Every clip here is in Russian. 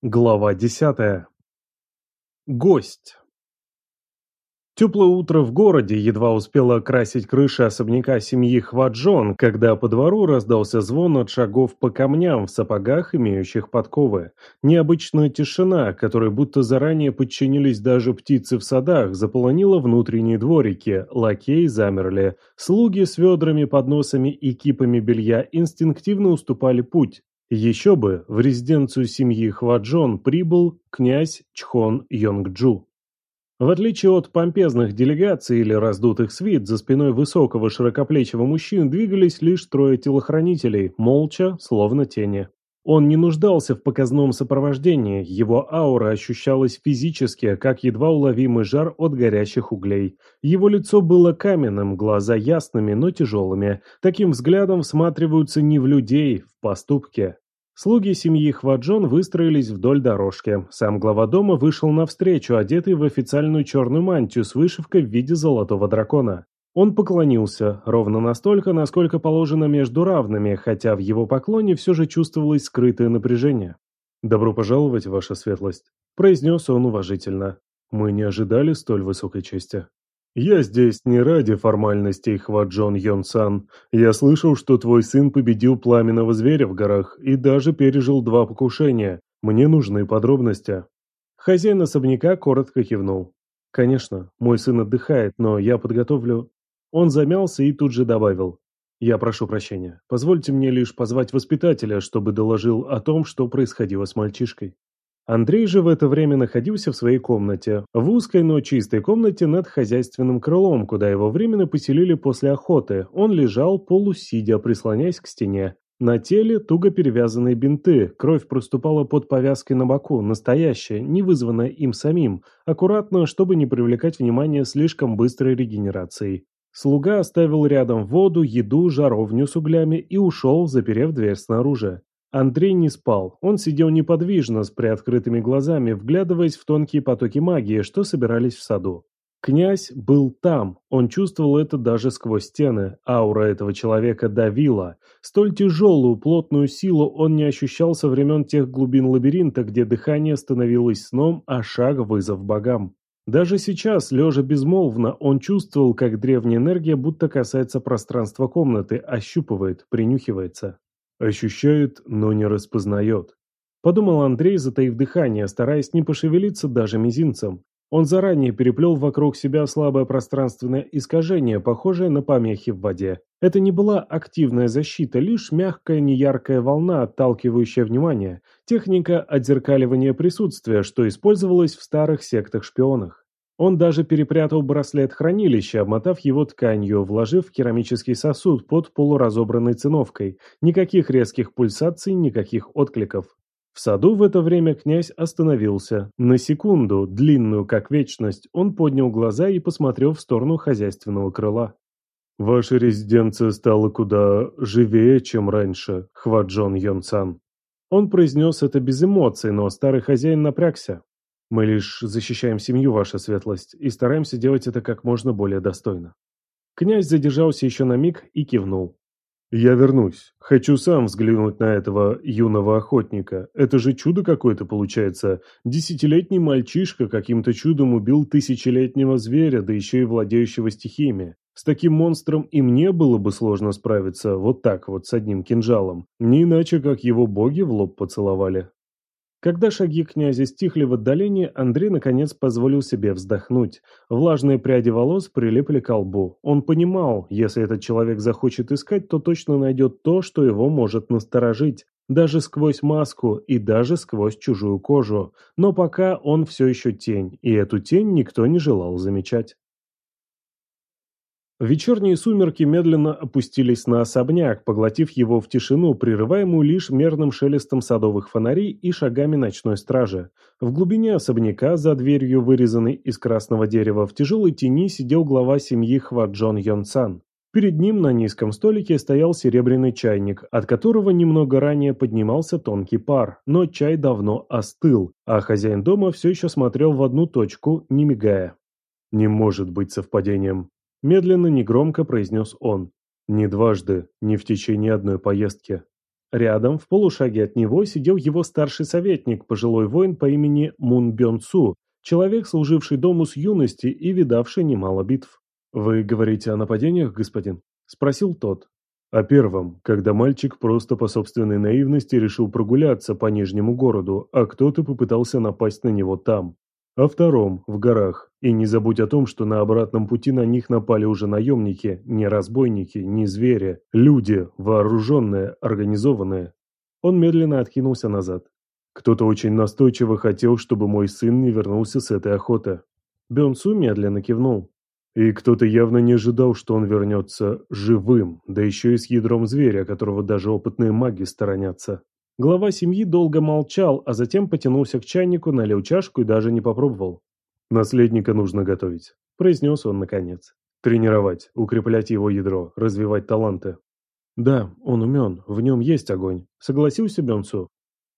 Глава десятая. Гость. Теплое утро в городе едва успело окрасить крыши особняка семьи Хваджон, когда по двору раздался звон от шагов по камням в сапогах, имеющих подковы. Необычная тишина, которой будто заранее подчинились даже птицы в садах, заполонила внутренние дворики, лакеи замерли. Слуги с ведрами, подносами и кипами белья инстинктивно уступали путь. Еще бы, в резиденцию семьи Хваджон прибыл князь Чхон Йонгджу. В отличие от помпезных делегаций или раздутых свит, за спиной высокого широкоплечего мужчины двигались лишь трое телохранителей, молча, словно тени. Он не нуждался в показном сопровождении, его аура ощущалась физически, как едва уловимый жар от горящих углей. Его лицо было каменным, глаза ясными, но тяжелыми. Таким взглядом всматриваются не в людей, в поступки. Слуги семьи Хваджон выстроились вдоль дорожки. Сам глава дома вышел навстречу, одетый в официальную черную мантию с вышивкой в виде золотого дракона. Он поклонился, ровно настолько, насколько положено между равными, хотя в его поклоне все же чувствовалось скрытое напряжение. «Добро пожаловать, ваша светлость», – произнес он уважительно. «Мы не ожидали столь высокой чести». «Я здесь не ради формальностей, Хваджон Йонсан. Я слышал, что твой сын победил пламенного зверя в горах и даже пережил два покушения. Мне нужны подробности». Хозяин особняка коротко кивнул. «Конечно, мой сын отдыхает, но я подготовлю...» Он замялся и тут же добавил. «Я прошу прощения. Позвольте мне лишь позвать воспитателя, чтобы доложил о том, что происходило с мальчишкой». Андрей же в это время находился в своей комнате, в узкой, но чистой комнате над хозяйственным крылом, куда его временно поселили после охоты. Он лежал полусидя, прислоняясь к стене. На теле туго перевязанные бинты, кровь проступала под повязкой на боку, настоящая, не вызванная им самим, аккуратно, чтобы не привлекать внимание слишком быстрой регенерацией. Слуга оставил рядом воду, еду, жаровню с углями и ушел, заперев дверь снаружи. Андрей не спал. Он сидел неподвижно, с приоткрытыми глазами, вглядываясь в тонкие потоки магии, что собирались в саду. Князь был там, он чувствовал это даже сквозь стены, аура этого человека давила. Столь тяжелую, плотную силу он не ощущал со времен тех глубин лабиринта, где дыхание становилось сном, а шаг вызов богам. Даже сейчас, лежа безмолвно, он чувствовал, как древняя энергия будто касается пространства комнаты, ощупывает, принюхивается. Ощущает, но не распознает. Подумал Андрей, затаив дыхание, стараясь не пошевелиться даже мизинцем. Он заранее переплел вокруг себя слабое пространственное искажение, похожее на помехи в воде. Это не была активная защита, лишь мягкая неяркая волна, отталкивающая внимание. Техника отзеркаливания присутствия, что использовалась в старых сектах-шпионах. Он даже перепрятал браслет хранилища, обмотав его тканью, вложив в керамический сосуд под полуразобранной циновкой. Никаких резких пульсаций, никаких откликов. В саду в это время князь остановился. На секунду, длинную как вечность, он поднял глаза и посмотрел в сторону хозяйственного крыла. «Ваша резиденция стала куда живее, чем раньше, Хваджон Йонсан». Он произнес это без эмоций, но старый хозяин напрягся. Мы лишь защищаем семью, ваша светлость, и стараемся делать это как можно более достойно. Князь задержался еще на миг и кивнул. «Я вернусь. Хочу сам взглянуть на этого юного охотника. Это же чудо какое-то получается. Десятилетний мальчишка каким-то чудом убил тысячелетнего зверя, да еще и владеющего стихиями. С таким монстром и мне было бы сложно справиться вот так вот с одним кинжалом. Не иначе, как его боги в лоб поцеловали. Когда шаги князя стихли в отдалении, Андрей наконец позволил себе вздохнуть. Влажные пряди волос прилипли к лбу. Он понимал, если этот человек захочет искать, то точно найдет то, что его может насторожить. Даже сквозь маску и даже сквозь чужую кожу. Но пока он все еще тень, и эту тень никто не желал замечать. Вечерние сумерки медленно опустились на особняк, поглотив его в тишину, прерываемую лишь мерным шелестом садовых фонарей и шагами ночной стражи. В глубине особняка, за дверью, вырезанной из красного дерева, в тяжелой тени сидел глава семьи Хваджон Йонсан. Перед ним на низком столике стоял серебряный чайник, от которого немного ранее поднимался тонкий пар, но чай давно остыл, а хозяин дома все еще смотрел в одну точку, не мигая. «Не может быть совпадением», Медленно, негромко произнес он. Не дважды, не в течение одной поездки. Рядом, в полушаге от него, сидел его старший советник, пожилой воин по имени Мун Бён Цу, человек, служивший дому с юности и видавший немало битв. «Вы говорите о нападениях, господин?» – спросил тот. О первом, когда мальчик просто по собственной наивности решил прогуляться по Нижнему городу, а кто-то попытался напасть на него там. О втором, в горах. И не забудь о том, что на обратном пути на них напали уже наемники, не разбойники, не звери, люди, вооруженные, организованные. Он медленно откинулся назад. Кто-то очень настойчиво хотел, чтобы мой сын не вернулся с этой охоты. Бёнсу медленно кивнул. И кто-то явно не ожидал, что он вернется живым, да еще и с ядром зверя, которого даже опытные маги сторонятся. Глава семьи долго молчал, а затем потянулся к чайнику, налил чашку и даже не попробовал. «Наследника нужно готовить», – произнес он наконец. «Тренировать, укреплять его ядро, развивать таланты». «Да, он умен, в нем есть огонь», – согласился Бенцу.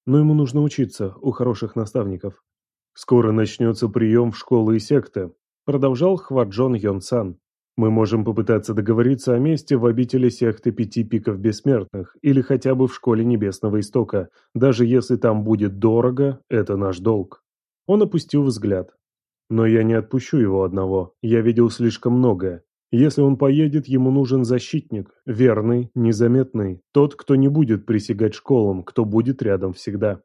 «Но ему нужно учиться у хороших наставников». «Скоро начнется прием в школы и секты», – продолжал Хваджон Йонсан. Мы можем попытаться договориться о месте в обители секты Пяти Пиков Бессмертных или хотя бы в Школе Небесного Истока. Даже если там будет дорого, это наш долг. Он опустил взгляд. Но я не отпущу его одного. Я видел слишком многое. Если он поедет, ему нужен защитник, верный, незаметный, тот, кто не будет присягать школам, кто будет рядом всегда.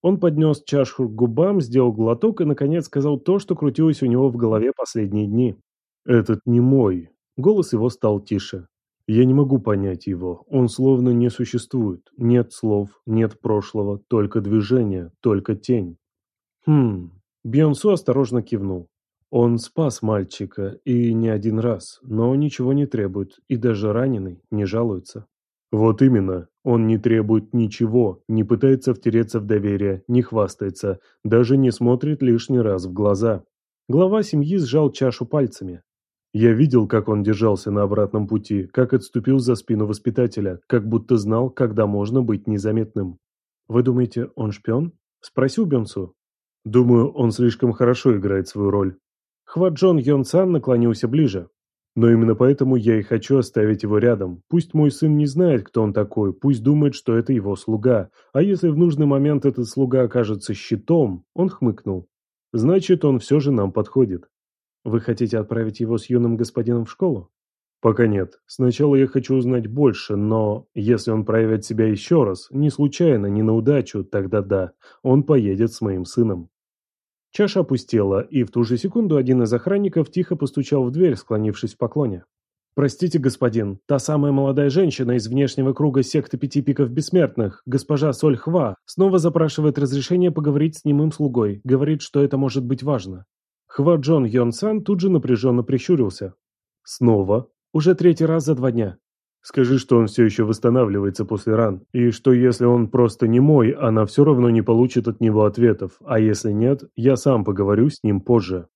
Он поднес чашу к губам, сделал глоток и, наконец, сказал то, что крутилось у него в голове последние дни. «Этот не мой». Голос его стал тише. «Я не могу понять его. Он словно не существует. Нет слов, нет прошлого, только движение, только тень». «Хм...» Бьонсу осторожно кивнул. Он спас мальчика, и не один раз, но ничего не требует, и даже раненый не жалуется. Вот именно, он не требует ничего, не пытается втереться в доверие, не хвастается, даже не смотрит лишний раз в глаза. Глава семьи сжал чашу пальцами. Я видел, как он держался на обратном пути, как отступил за спину воспитателя, как будто знал, когда можно быть незаметным. «Вы думаете, он шпион?» – спросил Бенсу. «Думаю, он слишком хорошо играет свою роль». Хваджон Йон-сан наклонился ближе. «Но именно поэтому я и хочу оставить его рядом. Пусть мой сын не знает, кто он такой, пусть думает, что это его слуга. А если в нужный момент этот слуга окажется щитом, он хмыкнул. Значит, он все же нам подходит. Вы хотите отправить его с юным господином в школу? Пока нет. Сначала я хочу узнать больше, но если он проявит себя еще раз, не случайно, не на удачу, тогда да, он поедет с моим сыном. Чаша опустела, и в ту же секунду один из охранников тихо постучал в дверь, склонившись в поклоне. «Простите, господин, та самая молодая женщина из внешнего круга секты Пяти Пиков Бессмертных, госпожа Соль Хва, снова запрашивает разрешение поговорить с немым слугой, говорит, что это может быть важно. Хваджон Йон-сан тут же напряженно прищурился. «Снова? Уже третий раз за два дня. Скажи, что он все еще восстанавливается после ран, и что если он просто не мой, она все равно не получит от него ответов, а если нет, я сам поговорю с ним позже».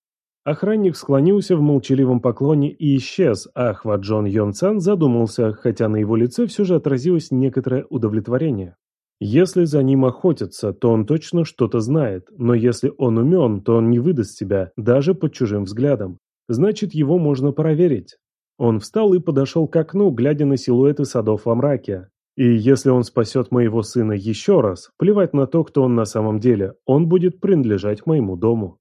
Охранник склонился в молчаливом поклоне и исчез, а Хваджон Йон-сан задумался, хотя на его лице все же отразилось некоторое удовлетворение. Если за ним охотятся, то он точно что-то знает, но если он умен, то он не выдаст себя, даже под чужим взглядом. Значит, его можно проверить. Он встал и подошел к окну, глядя на силуэты садов во мраке. И если он спасет моего сына еще раз, плевать на то, кто он на самом деле, он будет принадлежать моему дому.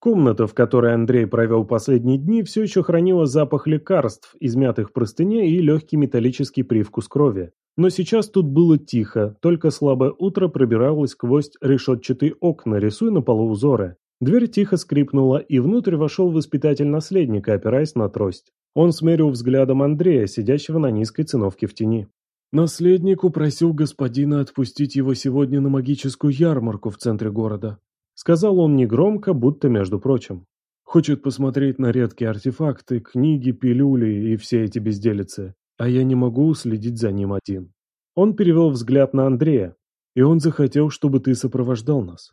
Комната, в которой Андрей провел последние дни, все еще хранила запах лекарств, измятых простыней и легкий металлический привкус крови. Но сейчас тут было тихо, только слабое утро пробиралось сквозь решетчатые окна, рисуя на полу узоры. Дверь тихо скрипнула, и внутрь вошел воспитатель наследника, опираясь на трость. Он смерил взглядом Андрея, сидящего на низкой циновке в тени. «Наследник упросил господина отпустить его сегодня на магическую ярмарку в центре города», сказал он негромко, будто между прочим. «Хочет посмотреть на редкие артефакты, книги, пилюли и все эти безделицы а я не могу следить за ним один. Он перевел взгляд на Андрея, и он захотел, чтобы ты сопровождал нас.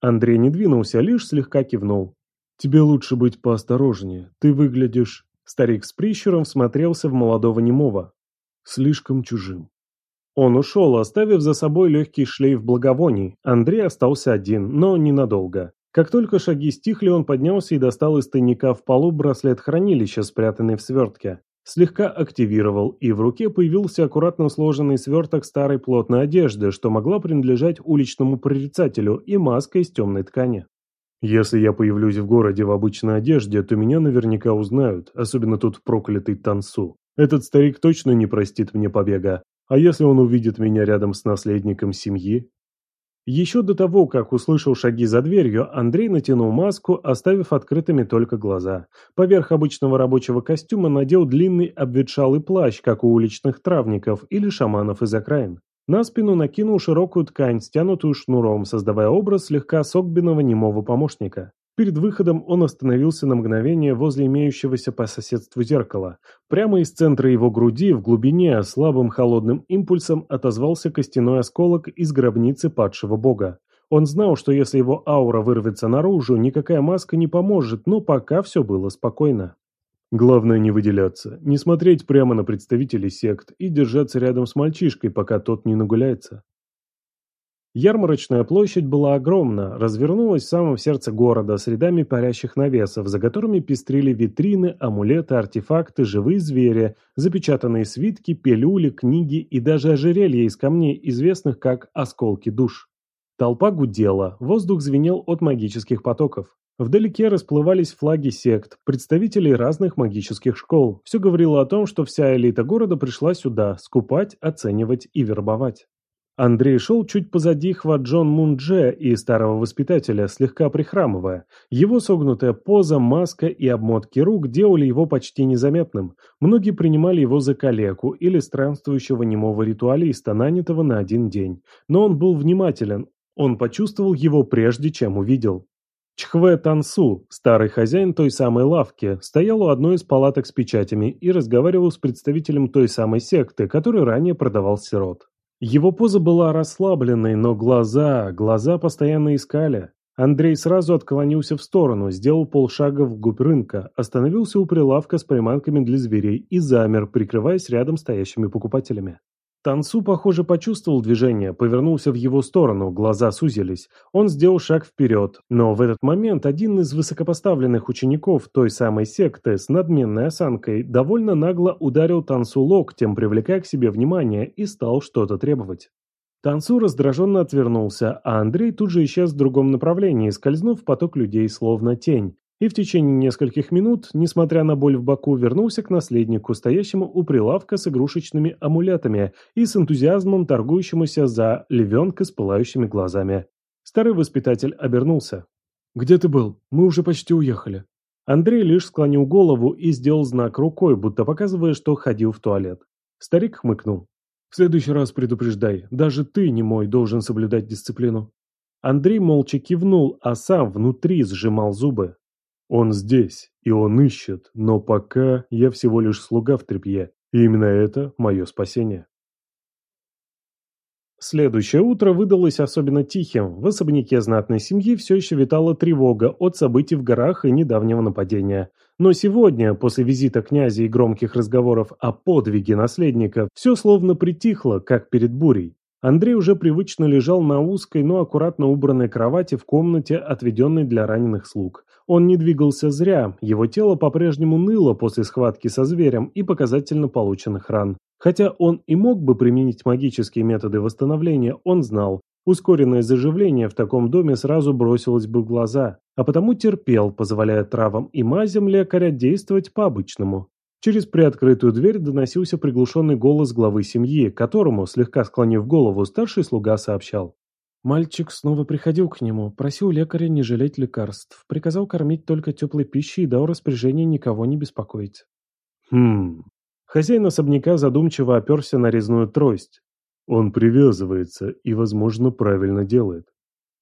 Андрей не двинулся, лишь слегка кивнул. Тебе лучше быть поосторожнее, ты выглядишь... Старик с прищуром смотрелся в молодого немого. Слишком чужим. Он ушел, оставив за собой легкий шлейф благовоний. Андрей остался один, но ненадолго. Как только шаги стихли, он поднялся и достал из тайника в полу браслет хранилища, спрятанный в свертке. слегка активировал, и в руке появился аккуратно сложенный сверток старой плотной одежды, что могла принадлежать уличному прорицателю, и маска из темной ткани. Если я появлюсь в городе в обычной одежде, то меня наверняка узнают, особенно тут проклятый Тансу. Этот старик точно не простит мне побега. А если он увидит меня рядом с наследником семьи? Еще до того, как услышал шаги за дверью, Андрей натянул маску, оставив открытыми только глаза. Поверх обычного рабочего костюма надел длинный обветшалый плащ, как у уличных травников или шаманов из окраин. На спину накинул широкую ткань, стянутую шнуром, создавая образ слегка согбенного немого помощника. Перед выходом он остановился на мгновение возле имеющегося по соседству зеркала. Прямо из центра его груди, в глубине, слабым холодным импульсом отозвался костяной осколок из гробницы падшего бога. Он знал, что если его аура вырвется наружу, никакая маска не поможет, но пока все было спокойно. Главное не выделяться, не смотреть прямо на представителей сект и держаться рядом с мальчишкой, пока тот не нагуляется. Ярмарочная площадь была огромна, развернулась в самом сердце города с рядами парящих навесов, за которыми пестрили витрины, амулеты, артефакты, живые звери, запечатанные свитки, пилюли, книги и даже ожерелья из камней, известных как «осколки душ». Толпа гудела, воздух звенел от магических потоков. Вдалеке расплывались флаги сект, представителей разных магических школ. Все говорило о том, что вся элита города пришла сюда скупать, оценивать и вербовать. Андрей шел чуть позади Хваджон Мундже и старого воспитателя, слегка прихрамывая. Его согнутая поза, маска и обмотки рук делали его почти незаметным. Многие принимали его за калеку или странствующего немого ритуалиста, нанятого на один день. Но он был внимателен, он почувствовал его прежде, чем увидел. Чхве Тансу, старый хозяин той самой лавки, стоял у одной из палаток с печатями и разговаривал с представителем той самой секты, который ранее продавал сирот. Его поза была расслабленной, но глаза, глаза постоянно искали. Андрей сразу отклонился в сторону, сделал полшага вглубь рынка, остановился у прилавка с приманками для зверей и замер, прикрываясь рядом стоящими покупателями. Тансу, похоже, почувствовал движение, повернулся в его сторону, глаза сузились. Он сделал шаг вперед, но в этот момент один из высокопоставленных учеников той самой секты с надменной осанкой довольно нагло ударил Тансу локтем, привлекая к себе внимание, и стал что-то требовать. Тансу раздраженно отвернулся, а Андрей тут же исчез в другом направлении, скользнув в поток людей словно тень и в течение нескольких минут, несмотря на боль в боку, вернулся к наследнику, стоящему у прилавка с игрушечными амулетами и с энтузиазмом торгующемуся за львенка с пылающими глазами. Старый воспитатель обернулся. «Где ты был? Мы уже почти уехали». Андрей лишь склонил голову и сделал знак рукой, будто показывая, что ходил в туалет. Старик хмыкнул. «В следующий раз предупреждай, даже ты, не мой, должен соблюдать дисциплину». Андрей молча кивнул, а сам внутри сжимал зубы. Он здесь, и он ищет, но пока я всего лишь слуга в тряпье, и именно это мое спасение. Следующее утро выдалось особенно тихим. В особняке знатной семьи все еще витала тревога от событий в горах и недавнего нападения. Но сегодня, после визита князя и громких разговоров о подвиге наследника, все словно притихло, как перед бурей. Андрей уже привычно лежал на узкой, но аккуратно убранной кровати в комнате, отведенной для раненых слуг. Он не двигался зря, его тело по-прежнему ныло после схватки со зверем и показательно полученных ран. Хотя он и мог бы применить магические методы восстановления, он знал, ускоренное заживление в таком доме сразу бросилось бы в глаза, а потому терпел, позволяя травам и мазям лекаря действовать по-обычному. Через приоткрытую дверь доносился приглушенный голос главы семьи, которому, слегка склонив голову, старший слуга сообщал. Мальчик снова приходил к нему, просил лекаря не жалеть лекарств, приказал кормить только теплой пищей и дал распоряжение никого не беспокоить. Хм. Хозяин особняка задумчиво оперся на резную трость. Он привязывается и, возможно, правильно делает.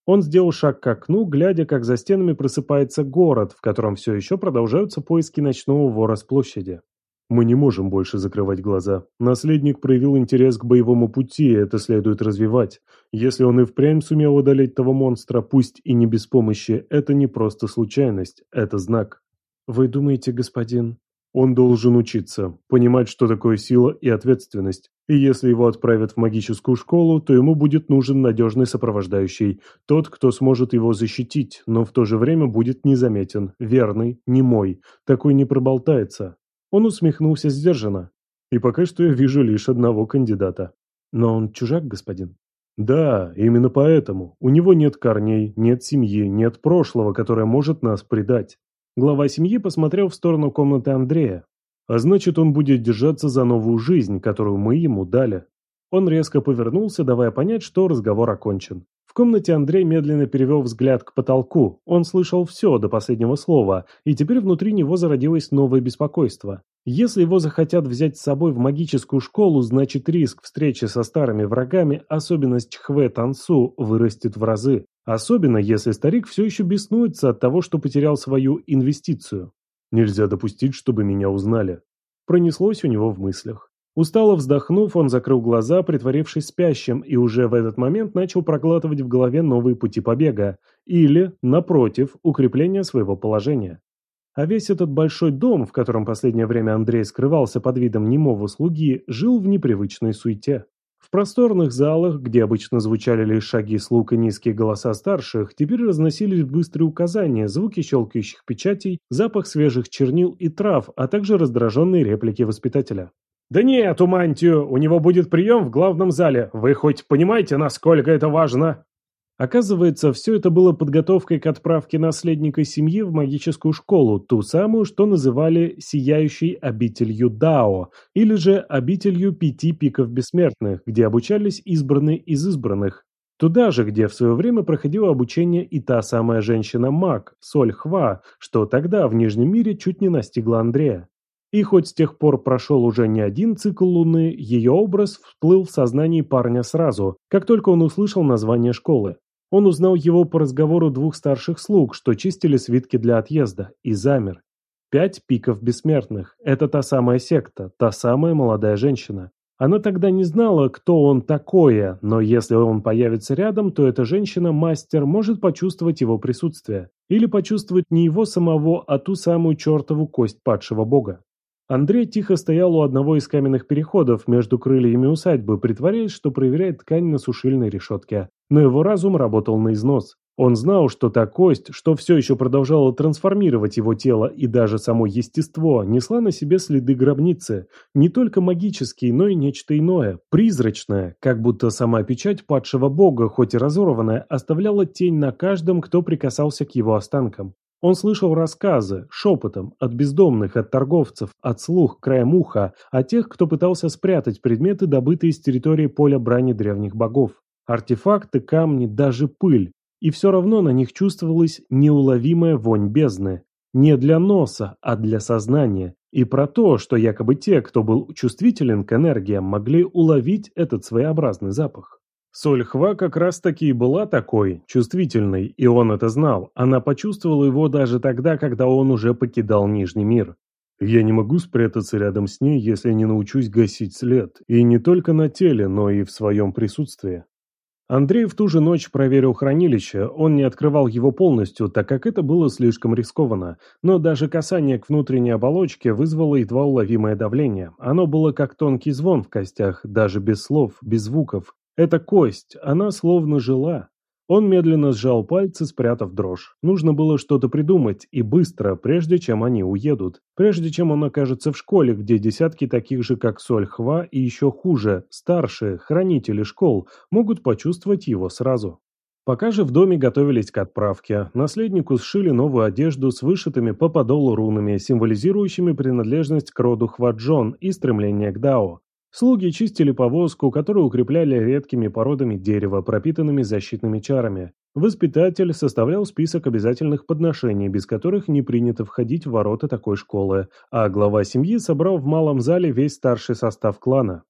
Он сделал шаг к окну, глядя, как за стенами просыпается город, в котором все еще продолжаются поиски ночного вора с площади. Мы не можем больше закрывать глаза. Наследник проявил интерес к боевому пути, и это следует развивать. Если он и впрямь сумел одолеть того монстра, пусть и не без помощи, это не просто случайность, это знак. Вы думаете, господин? Он должен учиться, понимать, что такое сила и ответственность. И если его отправят в магическую школу, то ему будет нужен надежный сопровождающий, тот, кто сможет его защитить, но в то же время будет незаметен, верный, немой. Такой не проболтается. Он усмехнулся сдержанно. И пока что я вижу лишь одного кандидата. Но он чужак, господин? Да, именно поэтому. У него нет корней, нет семьи, нет прошлого, которое может нас предать. Глава семьи посмотрел в сторону комнаты Андрея. А значит, он будет держаться за новую жизнь, которую мы ему дали. Он резко повернулся, давая понять, что разговор окончен. В комнате Андрей медленно перевел взгляд к потолку. Он слышал все до последнего слова, и теперь внутри него зародилось новое беспокойство. Если его захотят взять с собой в магическую школу, значит риск встречи со старыми врагами, особенно с Чхве Тансу, вырастет в разы. Особенно, если старик все еще беснуется от того, что потерял свою инвестицию. Нельзя допустить, чтобы меня узнали. Пронеслось у него в мыслях. Устало вздохнув, он закрыл глаза, притворившись спящим, и уже в этот момент начал проглатывать в голове новые пути побега. Или, напротив, укрепление своего положения. А весь этот большой дом, в котором последнее время Андрей скрывался под видом немого слуги, жил в непривычной суете. В просторных залах, где обычно звучали лишь шаги слуг и низкие голоса старших, теперь разносились быстрые указания, звуки щелкающих печатей, запах свежих чернил и трав, а также раздраженные реплики воспитателя. «Да нет, у мантию, у него будет прием в главном зале. Вы хоть понимаете, насколько это важно?» Оказывается, все это было подготовкой к отправке наследника семьи в магическую школу, ту самую, что называли «сияющей обителью Дао», или же «обителью пяти пиков бессмертных», где обучались избранные из избранных. Туда же, где в свое время проходило обучение и та самая женщина-маг, Соль Хва, что тогда в Нижнем мире чуть не настигла Андрея. И хоть с тех пор прошел уже не один цикл Луны, ее образ всплыл в сознании парня сразу, как только он услышал название школы. Он узнал его по разговору двух старших слуг, что чистили свитки для отъезда, и замер. Пять пиков бессмертных – это та самая секта, та самая молодая женщина. Она тогда не знала, кто он такое, но если он появится рядом, то эта женщина-мастер может почувствовать его присутствие. Или почувствовать не его самого, а ту самую чертову кость падшего бога. Андрей тихо стоял у одного из каменных переходов между крыльями усадьбы, притворяясь, что проверяет ткань на сушильной решетке. Но его разум работал на износ. Он знал, что та кость, что все еще продолжала трансформировать его тело и даже само естество, несла на себе следы гробницы. Не только магические, но и нечто иное, призрачное, как будто сама печать падшего бога, хоть и разорванная, оставляла тень на каждом, кто прикасался к его останкам. Он слышал рассказы, шепотом, от бездомных, от торговцев, от слух, краем уха, о тех, кто пытался спрятать предметы, добытые с территории поля брани древних богов. Артефакты, камни, даже пыль. И все равно на них чувствовалась неуловимая вонь бездны. Не для носа, а для сознания. И про то, что якобы те, кто был чувствителен к энергиям, могли уловить этот своеобразный запах. Сольхва как раз-таки и была такой, чувствительной, и он это знал. Она почувствовала его даже тогда, когда он уже покидал Нижний мир. Я не могу спрятаться рядом с ней, если не научусь гасить след. И не только на теле, но и в своем присутствии. Андрей в ту же ночь проверил хранилище, он не открывал его полностью, так как это было слишком рискованно, но даже касание к внутренней оболочке вызвало едва уловимое давление. Оно было как тонкий звон в костях, даже без слов, без звуков. Эта кость, она словно жила. Он медленно сжал пальцы, спрятав дрожь. Нужно было что-то придумать, и быстро, прежде чем они уедут. Прежде чем он окажется в школе, где десятки таких же, как Соль Хва, и еще хуже, старшие, хранители школ, могут почувствовать его сразу. Пока же в доме готовились к отправке, наследнику сшили новую одежду с вышитыми по подолу рунами, символизирующими принадлежность к роду Хваджон и стремление к Дао. Слуги чистили повозку, которую укрепляли редкими породами дерева, пропитанными защитными чарами. Воспитатель составлял список обязательных подношений, без которых не принято входить в ворота такой школы, а глава семьи собрал в малом зале весь старший состав клана.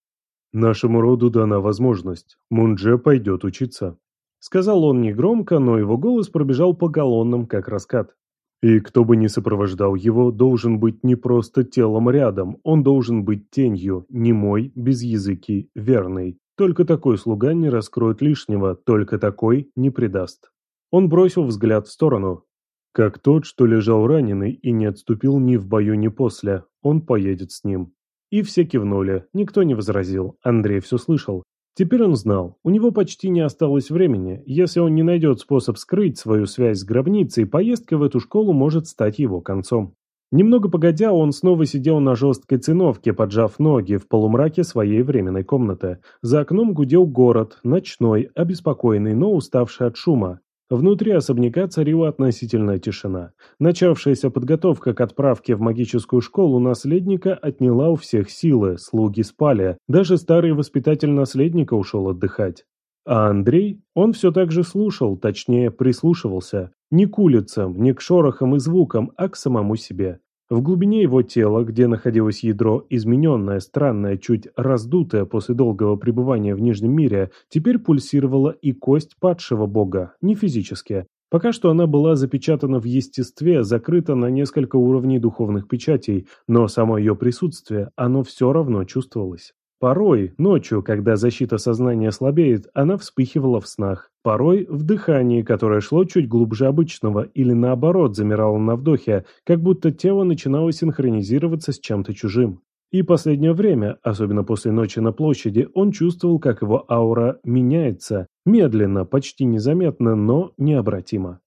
«Нашему роду дана возможность. Мундже пойдет учиться», — сказал он негромко, но его голос пробежал по галлонам, как раскат. И кто бы ни сопровождал его, должен быть не просто телом рядом, он должен быть тенью, немой, без языки, верный. Только такой слуга не раскроет лишнего, только такой не предаст. Он бросил взгляд в сторону. Как тот, что лежал раненый и не отступил ни в бою, ни после. Он поедет с ним. И все кивнули, никто не возразил, Андрей все слышал. Теперь он знал, у него почти не осталось времени. Если он не найдет способ скрыть свою связь с гробницей, поездка в эту школу может стать его концом. Немного погодя, он снова сидел на жесткой циновке, поджав ноги в полумраке своей временной комнаты. За окном гудел город, ночной, обеспокоенный, но уставший от шума. Внутри особняка царила относительная тишина. Начавшаяся подготовка к отправке в магическую школу наследника отняла у всех силы, слуги спали, даже старый воспитатель наследника ушел отдыхать. А Андрей, он все так же слушал, точнее прислушивался, не к улицам, не к шорохам и звукам, а к самому себе. В глубине его тела, где находилось ядро, измененное, странное, чуть раздутое после долгого пребывания в Нижнем мире, теперь пульсировала и кость падшего бога, не физически. Пока что она была запечатана в естестве, закрыта на несколько уровней духовных печатей, но само ее присутствие, оно все равно чувствовалось. Порой, ночью, когда защита сознания слабеет, она вспыхивала в снах. Порой в дыхании, которое шло чуть глубже обычного, или наоборот замирало на вдохе, как будто тело начинало синхронизироваться с чем-то чужим. И последнее время, особенно после ночи на площади, он чувствовал, как его аура меняется, медленно, почти незаметно, но необратимо.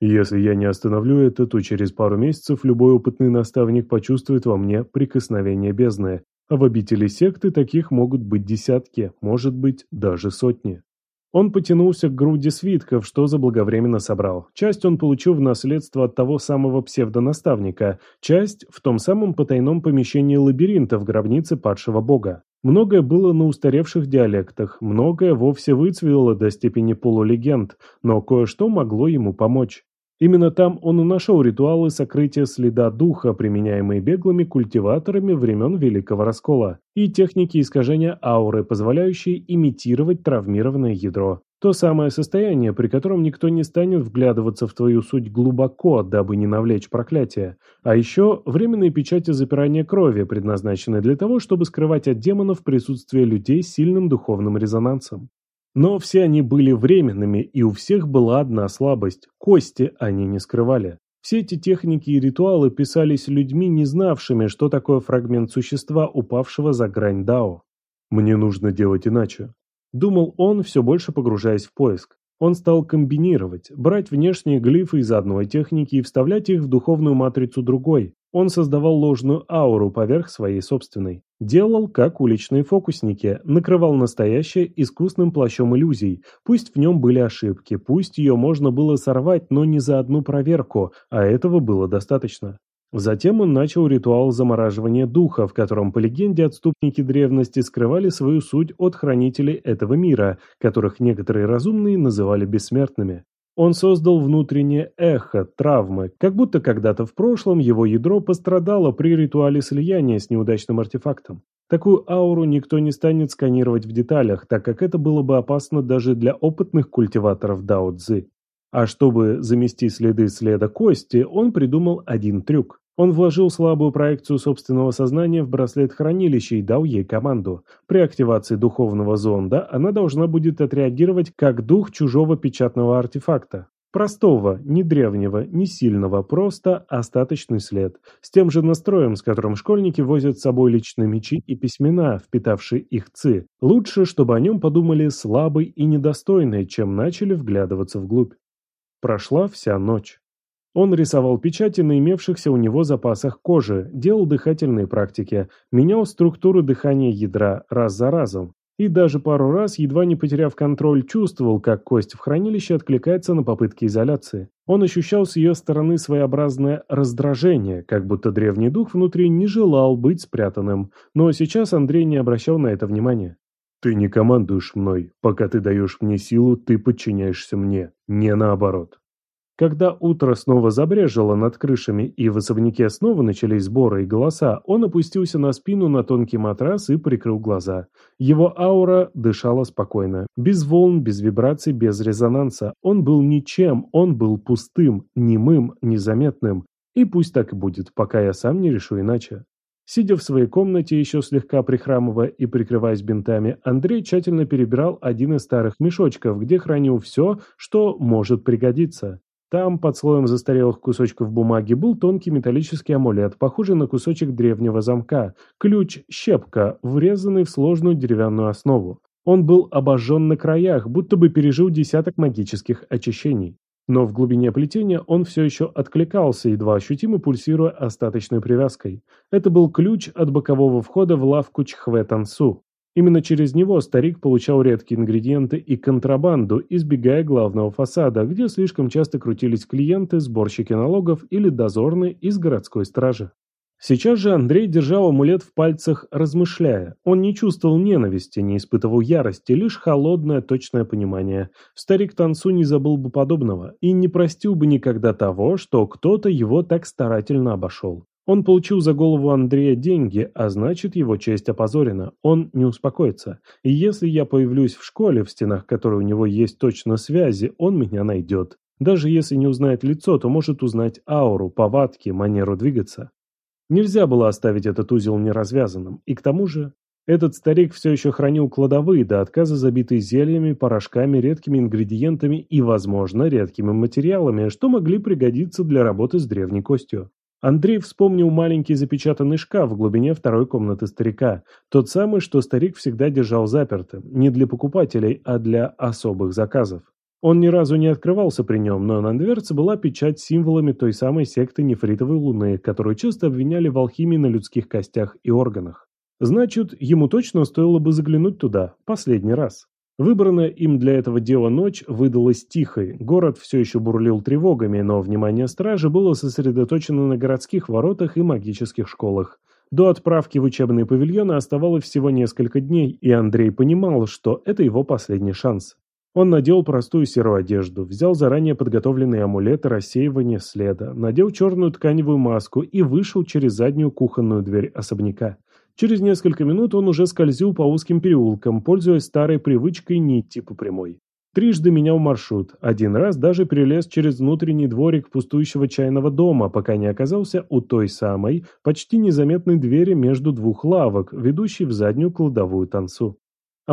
Если я не остановлю это, то через пару месяцев любой опытный наставник почувствует во мне прикосновение бездны, а в обители секты таких могут быть десятки, может быть, даже сотни. Он потянулся к груди свитков, что заблаговременно собрал. Часть он получил в наследство от того самого псевдонаставника, часть в том самом потайном помещении лабиринта в гробнице падшего бога. Многое было на устаревших диалектах, многое вовсе выцвело до степени полулегенд, но кое-что могло ему помочь. Именно там он и нашел ритуалы сокрытия следа духа, применяемые беглыми культиваторами времен Великого Раскола, и техники искажения ауры, позволяющие имитировать травмированное ядро. То самое состояние, при котором никто не станет вглядываться в твою суть глубоко, дабы не навлечь проклятие. А еще временные печати запирания крови, предназначенные для того, чтобы скрывать от демонов присутствие людей с сильным духовным резонансом. Но все они были временными, и у всех была одна слабость – кости они не скрывали. Все эти техники и ритуалы писались людьми, не знавшими, что такое фрагмент существа, упавшего за грань Дао. «Мне нужно делать иначе», – думал он, все больше погружаясь в поиск. Он стал комбинировать, брать внешние глифы из одной техники и вставлять их в духовную матрицу другой. Он создавал ложную ауру поверх своей собственной. Делал, как уличные фокусники, накрывал настоящее искусным плащом иллюзий. Пусть в нем были ошибки, пусть ее можно было сорвать, но не за одну проверку, а этого было достаточно. Затем он начал ритуал замораживания духа, в котором, по легенде, отступники древности скрывали свою суть от хранителей этого мира, которых некоторые разумные называли бессмертными. Он создал внутреннее эхо, травмы, как будто когда-то в прошлом его ядро пострадало при ритуале слияния с неудачным артефактом. Такую ауру никто не станет сканировать в деталях, так как это было бы опасно даже для опытных культиваторов Дао Цзы. А чтобы замести следы следа кости, он придумал один трюк. Он вложил слабую проекцию собственного сознания в браслет хранилища и дал ей команду. При активации духовного зонда она должна будет отреагировать как дух чужого печатного артефакта. Простого, не древнего, не сильного, просто остаточный след. С тем же настроем, с которым школьники возят с собой личные мечи и письмена, впитавшие их ци. Лучше, чтобы о нем подумали слабый и недостойный, чем начали вглядываться вглубь. Прошла вся ночь. Он рисовал печати на имевшихся у него запасах кожи, делал дыхательные практики, менял структуру дыхания ядра раз за разом. И даже пару раз, едва не потеряв контроль, чувствовал, как кость в хранилище откликается на попытки изоляции. Он ощущал с ее стороны своеобразное раздражение, как будто древний дух внутри не желал быть спрятанным. Но сейчас Андрей не обращал на это внимания. «Ты не командуешь мной. Пока ты даешь мне силу, ты подчиняешься мне. Не наоборот». Когда утро снова забрежило над крышами и в особняке снова начались сборы и голоса, он опустился на спину на тонкий матрас и прикрыл глаза. Его аура дышала спокойно. Без волн, без вибраций, без резонанса. Он был ничем, он был пустым, немым, незаметным. И пусть так и будет, пока я сам не решу иначе. Сидя в своей комнате, еще слегка прихрамывая и прикрываясь бинтами, Андрей тщательно перебирал один из старых мешочков, где хранил все, что может пригодиться. Там, под слоем застарелых кусочков бумаги, был тонкий металлический амулет, похожий на кусочек древнего замка, ключ-щепка, врезанный в сложную деревянную основу. Он был обожжен на краях, будто бы пережил десяток магических очищений. Но в глубине плетения он все еще откликался, едва ощутимо пульсируя остаточной привязкой. Это был ключ от бокового входа в лавку Чхве Тансу. Именно через него старик получал редкие ингредиенты и контрабанду, избегая главного фасада, где слишком часто крутились клиенты, сборщики налогов или дозорные из городской стражи. Сейчас же Андрей держал амулет в пальцах, размышляя. Он не чувствовал ненависти, не испытывал ярости, лишь холодное, точное понимание. Старик Тансу не забыл бы подобного и не простил бы никогда того, что кто-то его так старательно обошел. Он получил за голову Андрея деньги, а значит его честь опозорена. Он не успокоится. И если я появлюсь в школе, в стенах которой у него есть точно связи, он меня найдет. Даже если не узнает лицо, то может узнать ауру, повадки, манеру двигаться. Нельзя было оставить этот узел неразвязанным, и к тому же этот старик все еще хранил кладовые до отказа, забитые зельями, порошками, редкими ингредиентами и, возможно, редкими материалами, что могли пригодиться для работы с древней костью. Андрей вспомнил маленький запечатанный шкаф в глубине второй комнаты старика, тот самый, что старик всегда держал запертым, не для покупателей, а для особых заказов. Он ни разу не открывался при нем, но на дверце была печать символами той самой секты нефритовой луны, которую часто обвиняли в алхимии на людских костях и органах. Значит, ему точно стоило бы заглянуть туда, последний раз. Выбранная им для этого дела ночь выдалась тихой, город все еще бурлил тревогами, но внимание стражи было сосредоточено на городских воротах и магических школах. До отправки в учебные павильоны оставалось всего несколько дней, и Андрей понимал, что это его последний шанс. Он надел простую серую одежду, взял заранее подготовленные амулеты рассеивания следа, надел черную тканевую маску и вышел через заднюю кухонную дверь особняка. Через несколько минут он уже скользил по узким переулкам, пользуясь старой привычкой не идти по прямой. Трижды менял маршрут, один раз даже перелез через внутренний дворик пустующего чайного дома, пока не оказался у той самой, почти незаметной двери между двух лавок, ведущей в заднюю кладовую танцу.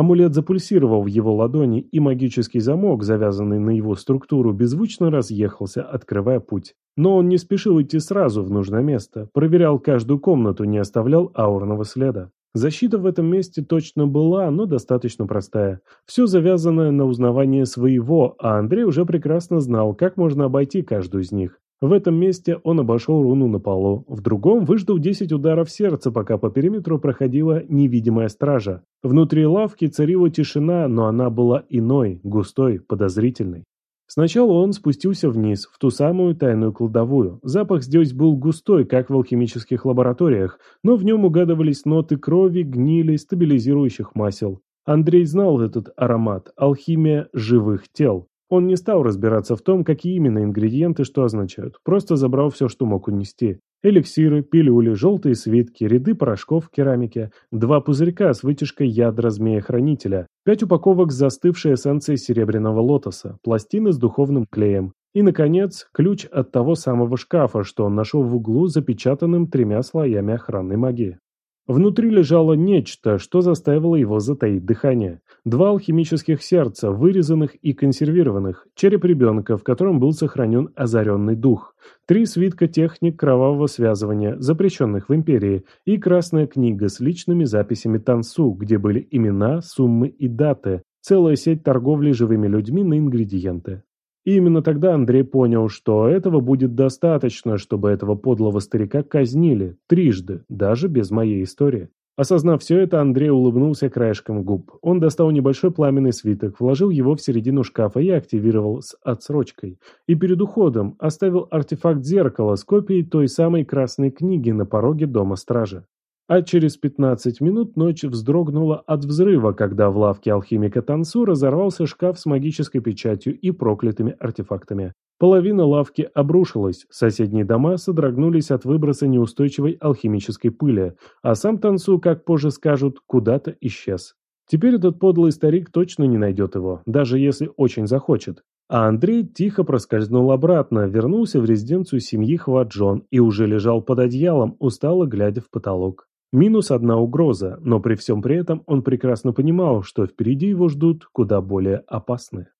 Амулет запульсировал в его ладони, и магический замок, завязанный на его структуру, беззвучно разъехался, открывая путь. Но он не спешил идти сразу в нужное место, проверял каждую комнату, не оставлял аурного следа. Защита в этом месте точно была, но достаточно простая. Все завязанное на узнавание своего, а Андрей уже прекрасно знал, как можно обойти каждую из них. В этом месте он обошел руну на полу, в другом выждал 10 ударов сердца, пока по периметру проходила невидимая стража. Внутри лавки царила тишина, но она была иной, густой, подозрительной. Сначала он спустился вниз, в ту самую тайную кладовую. Запах здесь был густой, как в алхимических лабораториях, но в нем угадывались ноты крови, гнили, стабилизирующих масел. Андрей знал этот аромат – алхимия живых тел. Он не стал разбираться в том, какие именно ингредиенты что означают, просто забрал все, что мог унести. Эликсиры, пилюли, желтые свитки, ряды порошков в керамике, два пузырька с вытяжкой ядра змея-хранителя, пять упаковок с застывшей эссенцией серебряного лотоса, пластины с духовным клеем. И, наконец, ключ от того самого шкафа, что он нашел в углу, запечатанным тремя слоями охранной магии. Внутри лежало нечто, что заставило его затаить дыхание. Два алхимических сердца, вырезанных и консервированных, череп ребенка, в котором был сохранен озаренный дух, три свитка техник кровавого связывания, запрещенных в империи, и красная книга с личными записями Тансу, где были имена, суммы и даты, целая сеть торговли живыми людьми на ингредиенты. И именно тогда Андрей понял, что этого будет достаточно, чтобы этого подлого старика казнили, трижды, даже без моей истории. Осознав все это, Андрей улыбнулся краешком губ. Он достал небольшой пламенный свиток, вложил его в середину шкафа и активировал с отсрочкой. И перед уходом оставил артефакт зеркала с копией той самой красной книги на пороге дома стражи. А через 15 минут ночь вздрогнула от взрыва, когда в лавке алхимика Тансу разорвался шкаф с магической печатью и проклятыми артефактами. Половина лавки обрушилась, соседние дома содрогнулись от выброса неустойчивой алхимической пыли, а сам Тансу, как позже скажут, куда-то исчез. Теперь этот подлый старик точно не найдет его, даже если очень захочет. А Андрей тихо проскользнул обратно, вернулся в резиденцию семьи Хваджон и уже лежал под одеялом, устало глядя в потолок. Минус одна угроза, но при всем при этом он прекрасно понимал, что впереди его ждут куда более опасные.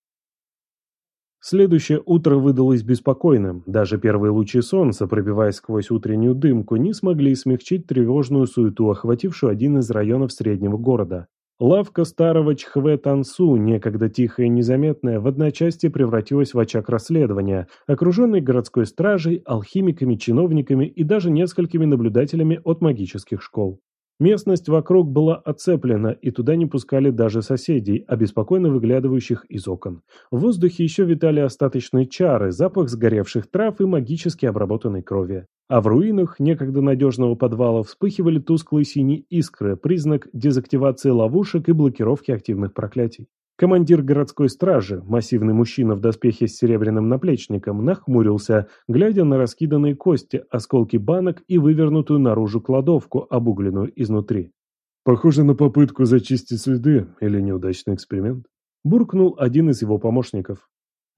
Следующее утро выдалось беспокойным. Даже первые лучи солнца, пробиваясь сквозь утреннюю дымку, не смогли смягчить тревожную суету, охватившую один из районов среднего города. Лавка старого Чхве Тансу, некогда тихая и незаметная, в одночасье превратилась в очаг расследования, окруженный городской стражей, алхимиками, чиновниками и даже несколькими наблюдателями от магических школ. Местность вокруг была оцеплена, и туда не пускали даже соседей, обеспокоенно выглядывающих из окон. В воздухе еще витали остаточные чары, запах сгоревших трав и магически обработанной крови. А в руинах некогда надежного подвала вспыхивали тусклые синие искры, признак дезактивации ловушек и блокировки активных проклятий. Командир городской стражи, массивный мужчина в доспехе с серебряным наплечником, нахмурился, глядя на раскиданные кости, осколки банок и вывернутую наружу кладовку, обугленную изнутри. «Похоже на попытку зачистить следы или неудачный эксперимент», – буркнул один из его помощников.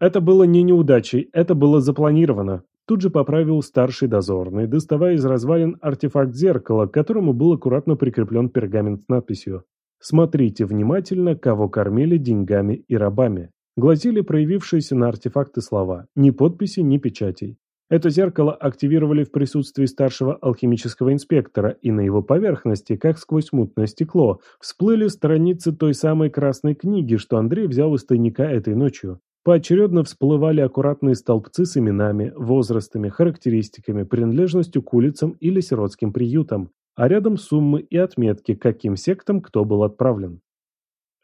«Это было не неудачей, это было запланировано», Тут же поправил старший дозорный, доставая из развалин артефакт зеркала, к которому был аккуратно прикреплен пергамент с надписью «Смотрите внимательно, кого кормили деньгами и рабами». Гласили проявившиеся на артефакты слова, ни подписи, ни печатей. Это зеркало активировали в присутствии старшего алхимического инспектора, и на его поверхности, как сквозь мутное стекло, всплыли страницы той самой красной книги, что Андрей взял из тайника этой ночью. Поочередно всплывали аккуратные столбцы с именами, возрастами, характеристиками, принадлежностью к улицам или сиротским приютам, а рядом суммы и отметки, каким сектам кто был отправлен.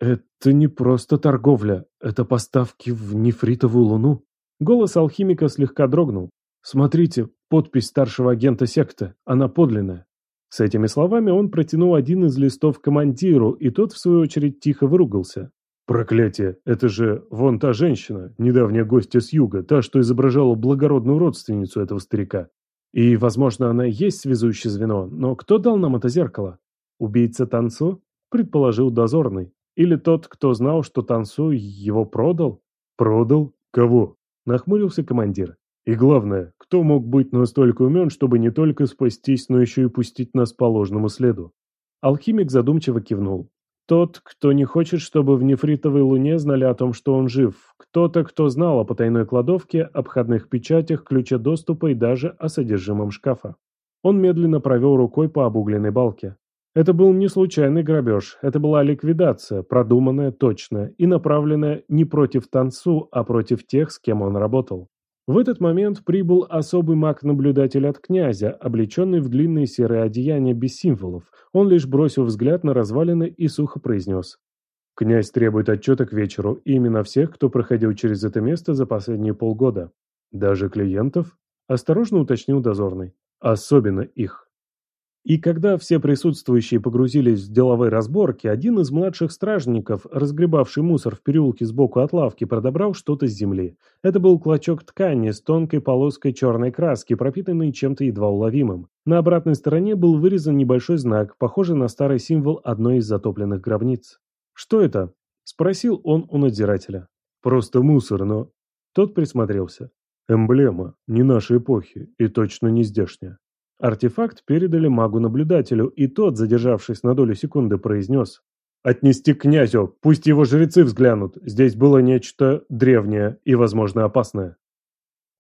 «Это не просто торговля, это поставки в нефритовую луну». Голос алхимика слегка дрогнул. «Смотрите, подпись старшего агента секты, она подлинная». С этими словами он протянул один из листов командиру, и тот, в свою очередь, тихо выругался. Проклятие, это же вон та женщина, недавняя гостья с юга, та, что изображала благородную родственницу этого старика. И, возможно, она и есть связующее звено, но кто дал нам это зеркало? Убийца Тансу? Предположил дозорный. Или тот, кто знал, что Тансу его продал? Продал? Кого? Нахмурился командир. И главное, кто мог быть настолько умен, чтобы не только спастись, но еще и пустить нас по ложному следу? Алхимик задумчиво кивнул. Тот, кто не хочет, чтобы в нефритовой луне знали о том, что он жив. Кто-то, кто знал о потайной кладовке, обходных печатях, ключе доступа и даже о содержимом шкафа. Он медленно провел рукой по обугленной балке. Это был не случайный грабеж, это была ликвидация, продуманная, точная и направленная не против Тансу, а против тех, с кем он работал. В этот момент прибыл особый маг-наблюдатель от князя, облеченный в длинные серые одеяния без символов. Он лишь бросил взгляд на развалины и сухо произнес. «Князь требует отчета к вечеру, именно всех, кто проходил через это место за последние полгода. Даже клиентов?» – осторожно уточнил дозорный. «Особенно их». И когда все присутствующие погрузились в деловые разборки, один из младших стражников, разгребавший мусор в переулке сбоку от лавки, продобрал что-то с земли. Это был клочок ткани с тонкой полоской черной краски, пропитанной чем-то едва уловимым. На обратной стороне был вырезан небольшой знак, похожий на старый символ одной из затопленных гробниц. «Что это?» – спросил он у надзирателя. «Просто мусор, но...» Тот присмотрелся. «Эмблема, не нашей эпохи и точно не здешняя». Артефакт передали магу-наблюдателю, и тот, задержавшись на долю секунды, произнес «Отнести князю, пусть его жрецы взглянут, здесь было нечто древнее и, возможно, опасное».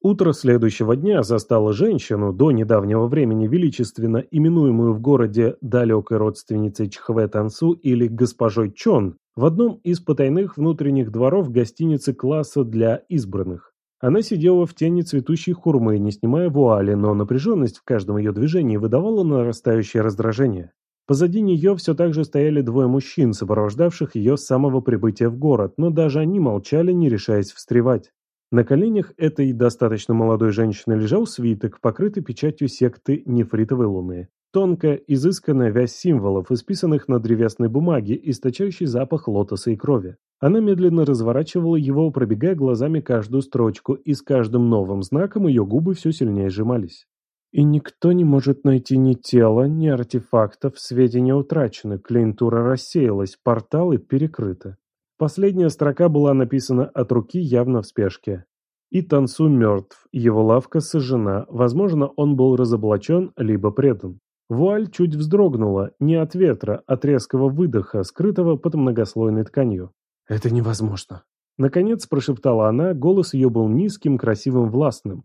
Утро следующего дня застало женщину, до недавнего времени величественно именуемую в городе далекой родственницей Чхве Тансу или госпожой Чон, в одном из потайных внутренних дворов гостиницы класса для избранных. Она сидела в тени цветущей хурмы, не снимая вуали, но напряженность в каждом ее движении выдавала нарастающее раздражение. Позади нее все так же стояли двое мужчин, сопровождавших ее с самого прибытия в город, но даже они молчали, не решаясь встревать. На коленях этой достаточно молодой женщины лежал свиток, покрытый печатью секты нефритовой луны. Тонкая, изысканная вязь символов, исписанных на древесной бумаге, источающий запах лотоса и крови. Она медленно разворачивала его, пробегая глазами каждую строчку, и с каждым новым знаком ее губы все сильнее сжимались. И никто не может найти ни тела, ни артефактов, сведения утрачены, клиентура рассеялась, порталы перекрыты. Последняя строка была написана от руки явно в спешке. И Тансу мертв, его лавка сожжена, возможно, он был разоблачен, либо предан. Вуаль чуть вздрогнула, не от ветра, от резкого выдоха, скрытого под многослойной тканью. «Это невозможно!» Наконец прошептала она, голос ее был низким, красивым, властным.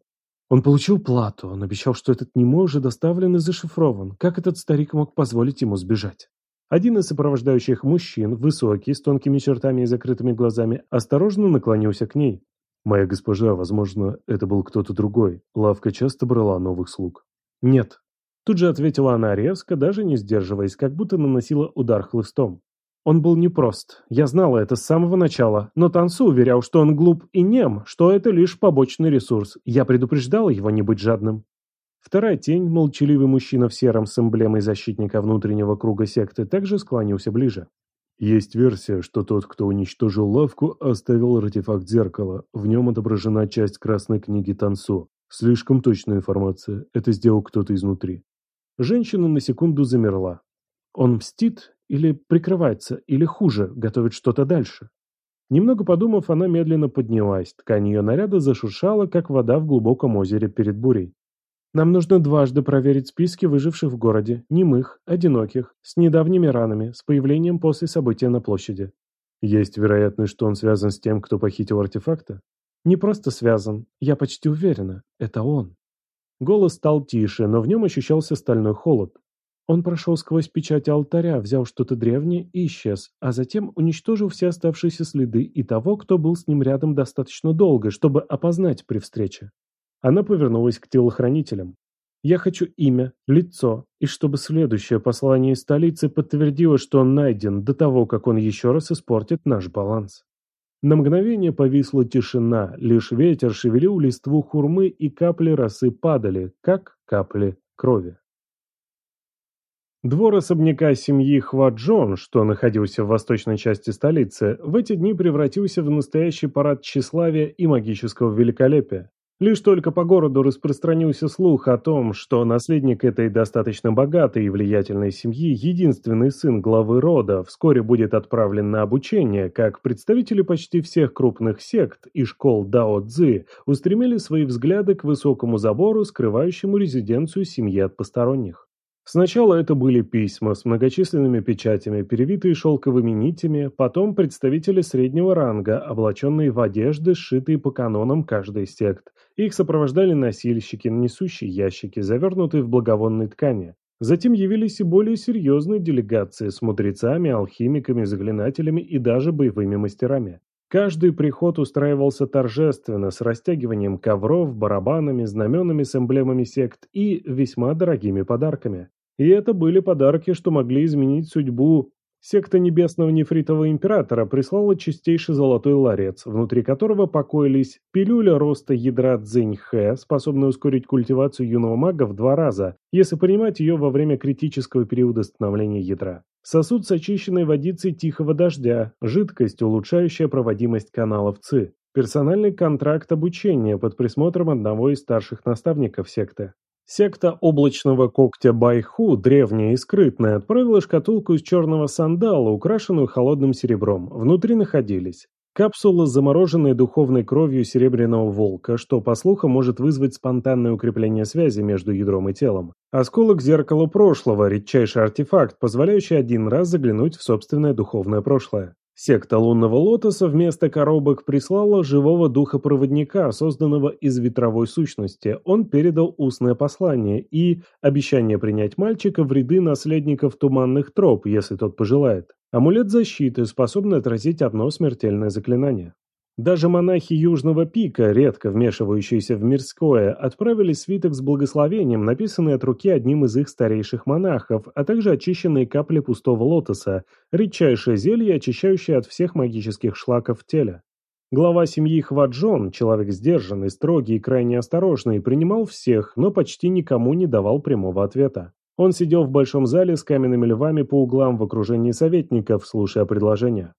Он получил плату, он обещал, что этот немой уже доставлен и зашифрован. Как этот старик мог позволить ему сбежать? Один из сопровождающих мужчин, высокий, с тонкими чертами и закрытыми глазами, осторожно наклонился к ней. «Моя госпожа, возможно, это был кто-то другой. Лавка часто брала новых слуг». «Нет». Тут же ответила она резко, даже не сдерживаясь, как будто наносила удар хлыстом. Он был непрост. Я знала это с самого начала, но Тансу уверял, что он глуп и нем, что это лишь побочный ресурс. Я предупреждала его не быть жадным. Вторая тень, молчаливый мужчина в сером с эмблемой защитника внутреннего круга секты, также склонился ближе. Есть версия, что тот, кто уничтожил лавку, оставил артефакт зеркала. В нем отображена часть красной книги Тансу. Слишком точная информация. Это сделал кто-то изнутри. Женщина на секунду замерла. Он мстит или прикрывается, или хуже, готовит что-то дальше. Немного подумав, она медленно поднялась. Ткань ее наряда зашуршала, как вода в глубоком озере перед бурей. Нам нужно дважды проверить списки выживших в городе, немых, одиноких, с недавними ранами, с появлением после события на площади. Есть вероятность, что он связан с тем, кто похитил артефакта? Не просто связан, я почти уверена, это он. Голос стал тише, но в нем ощущался стальной холод. Он прошел сквозь печать алтаря, взял что-то древнее и исчез, а затем уничтожил все оставшиеся следы и того, кто был с ним рядом достаточно долго, чтобы опознать при встрече. Она повернулась к телохранителям. «Я хочу имя, лицо, и чтобы следующее послание из столицы подтвердило, что он найден до того, как он еще раз испортит наш баланс». На мгновение повисла тишина, лишь ветер шевелил листву хурмы, и капли росы падали, как капли крови. Двор особняка семьи Хваджон, что находился в восточной части столицы, в эти дни превратился в настоящий парад тщеславия и магического великолепия. Лишь только по городу распространился слух о том, что наследник этой достаточно богатой и влиятельной семьи, единственный сын главы рода, вскоре будет отправлен на обучение, как представители почти всех крупных сект и школ Дао-Цзы устремили свои взгляды к высокому забору, скрывающему резиденцию семьи от посторонних. Сначала это были письма с многочисленными печатями, перевитые шелковыми нитями, потом представители среднего ранга, облаченные в одежды, сшитые по канонам каждой сект. Их сопровождали носильщики, несущие ящики, завернутые в благовонной ткани. Затем явились и более серьезные делегации с мудрецами, алхимиками, заклинателями и даже боевыми мастерами. Каждый приход устраивался торжественно, с растягиванием ковров, барабанами, знаменами с эмблемами сект и весьма дорогими подарками. И это были подарки, что могли изменить судьбу. Секта Небесного Нефритового Императора прислала чистейший золотой ларец, внутри которого покоились пилюля роста ядра Цзиньхэ, способная ускорить культивацию юного мага в два раза, если принимать ее во время критического периода становления ядра. Сосуд с очищенной водицей тихого дождя, жидкость, улучшающая проводимость каналов ЦИ. Персональный контракт обучения под присмотром одного из старших наставников секты. Секта облачного когтя Байху, древняя и скрытная, отправила шкатулку из черного сандала, украшенную холодным серебром. Внутри находились капсула с замороженной духовной кровью серебряного волка, что, по слухам, может вызвать спонтанное укрепление связи между ядром и телом. Осколок зеркала прошлого, редчайший артефакт, позволяющий один раз заглянуть в собственное духовное прошлое. Секта лунного лотоса вместо коробок прислала живого духа-проводника, созданного из ветровой сущности. Он передал устное послание и обещание принять мальчика в ряды наследников туманных троп, если тот пожелает. Амулет защиты, способный отразить одно смертельное заклинание. Даже монахи Южного Пика, редко вмешивающиеся в мирское, отправили свиток с благословением, написанный от руки одним из их старейших монахов, а также очищенные капли пустого лотоса, редчайшее зелье, очищающее от всех магических шлаков в теле. Глава семьи Хваджон, человек сдержанный, строгий и крайне осторожный, принимал всех, но почти никому не давал прямого ответа. Он сидел в большом зале с каменными львами по углам в окружении советников, слушая предложения.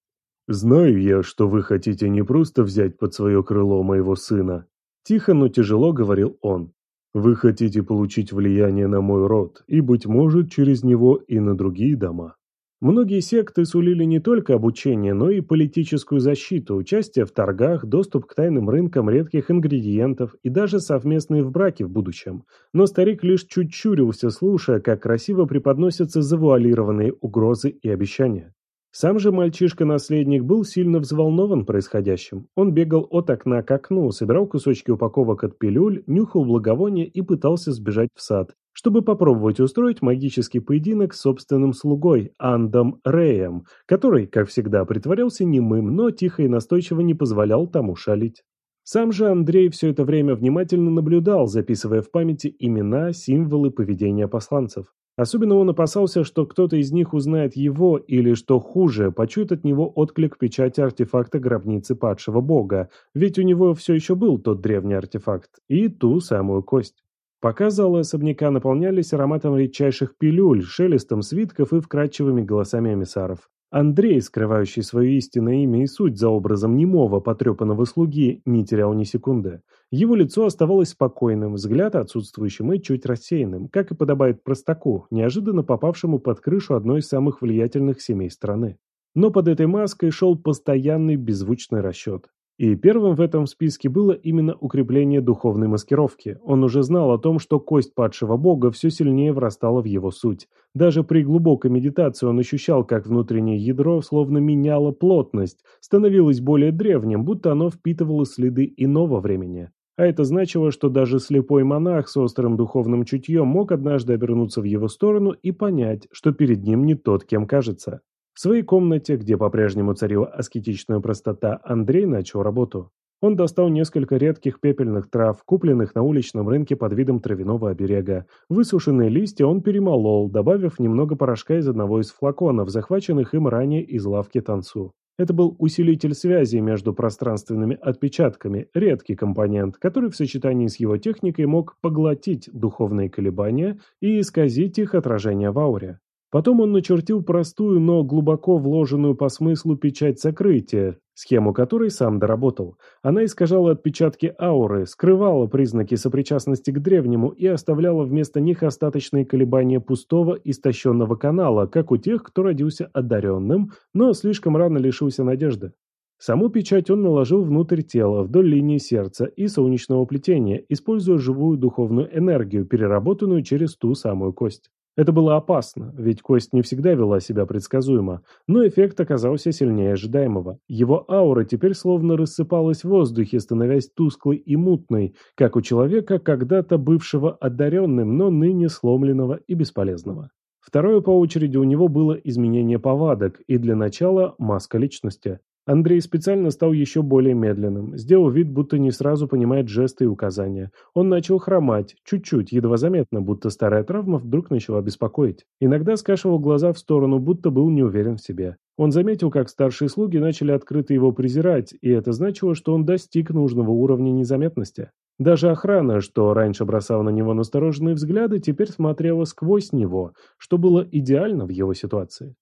«Знаю я, что вы хотите не просто взять под свое крыло моего сына», тихо, но тяжело говорил он. «Вы хотите получить влияние на мой род, и, быть может, через него и на другие дома». Многие секты сулили не только обучение, но и политическую защиту, участие в торгах, доступ к тайным рынкам редких ингредиентов и даже совместные в браке в будущем. Но старик лишь чуть чурился, слушая, как красиво преподносятся завуалированные угрозы и обещания. Сам же мальчишка-наследник был сильно взволнован происходящим. Он бегал от окна к окну, собирал кусочки упаковок от пилюль, нюхал благовония и пытался сбежать в сад, чтобы попробовать устроить магический поединок с собственным слугой Андом Реем, который, как всегда, притворялся немым, но тихо и настойчиво не позволял тому шалить. Сам же Андрей все это время внимательно наблюдал, записывая в памяти имена, символы поведения посланцев. Особенно он опасался, что кто-то из них узнает его, или, что хуже, почует от него отклик печати артефакта гробницы падшего бога, ведь у него все еще был тот древний артефакт, и ту самую кость. Пока залы особняка наполнялись ароматом редчайших пилюль, шелестом свитков и вкрадчивыми голосами эмиссаров. Андрей, скрывающий свое истинное имя и суть за образом немого, потрепанного слуги, не терял ни секунды. Его лицо оставалось спокойным, взгляд отсутствующим и чуть рассеянным, как и подобает простаку, неожиданно попавшему под крышу одной из самых влиятельных семей страны. Но под этой маской шел постоянный беззвучный расчет. И первым в этом списке было именно укрепление духовной маскировки. Он уже знал о том, что кость падшего бога все сильнее врастала в его суть. Даже при глубокой медитации он ощущал, как внутреннее ядро словно меняло плотность, становилось более древним, будто оно впитывало следы иного времени. А это значило, что даже слепой монах с острым духовным чутьем мог однажды обернуться в его сторону и понять, что перед ним не тот, кем кажется. В своей комнате, где по-прежнему царила аскетичная простота, Андрей начал работу. Он достал несколько редких пепельных трав, купленных на уличном рынке под видом травяного оберега. Высушенные листья он перемолол, добавив немного порошка из одного из флаконов, захваченных им ранее из лавки танцу. Это был усилитель связи между пространственными отпечатками, редкий компонент, который в сочетании с его техникой мог поглотить духовные колебания и исказить их отражение в ауре. Потом он начертил простую, но глубоко вложенную по смыслу печать сокрытия, схему которой сам доработал. Она искажала отпечатки ауры, скрывала признаки сопричастности к древнему и оставляла вместо них остаточные колебания пустого, истощенного канала, как у тех, кто родился одаренным, но слишком рано лишился надежды. Саму печать он наложил внутрь тела, вдоль линии сердца и солнечного плетения, используя живую духовную энергию, переработанную через ту самую кость. Это было опасно, ведь кость не всегда вела себя предсказуемо, но эффект оказался сильнее ожидаемого. Его аура теперь словно рассыпалась в воздухе, становясь тусклой и мутной, как у человека, когда-то бывшего одаренным, но ныне сломленного и бесполезного. Второе по очереди у него было изменение повадок, и для начала маска личности. Андрей специально стал еще более медленным, сделал вид, будто не сразу понимает жесты и указания. Он начал хромать, чуть-чуть, едва заметно, будто старая травма вдруг начала беспокоить. Иногда скашивал глаза в сторону, будто был не уверен в себе. Он заметил, как старшие слуги начали открыто его презирать, и это значило, что он достиг нужного уровня незаметности. Даже охрана, что раньше бросала на него настороженные взгляды, теперь смотрела сквозь него, что было идеально в его ситуации.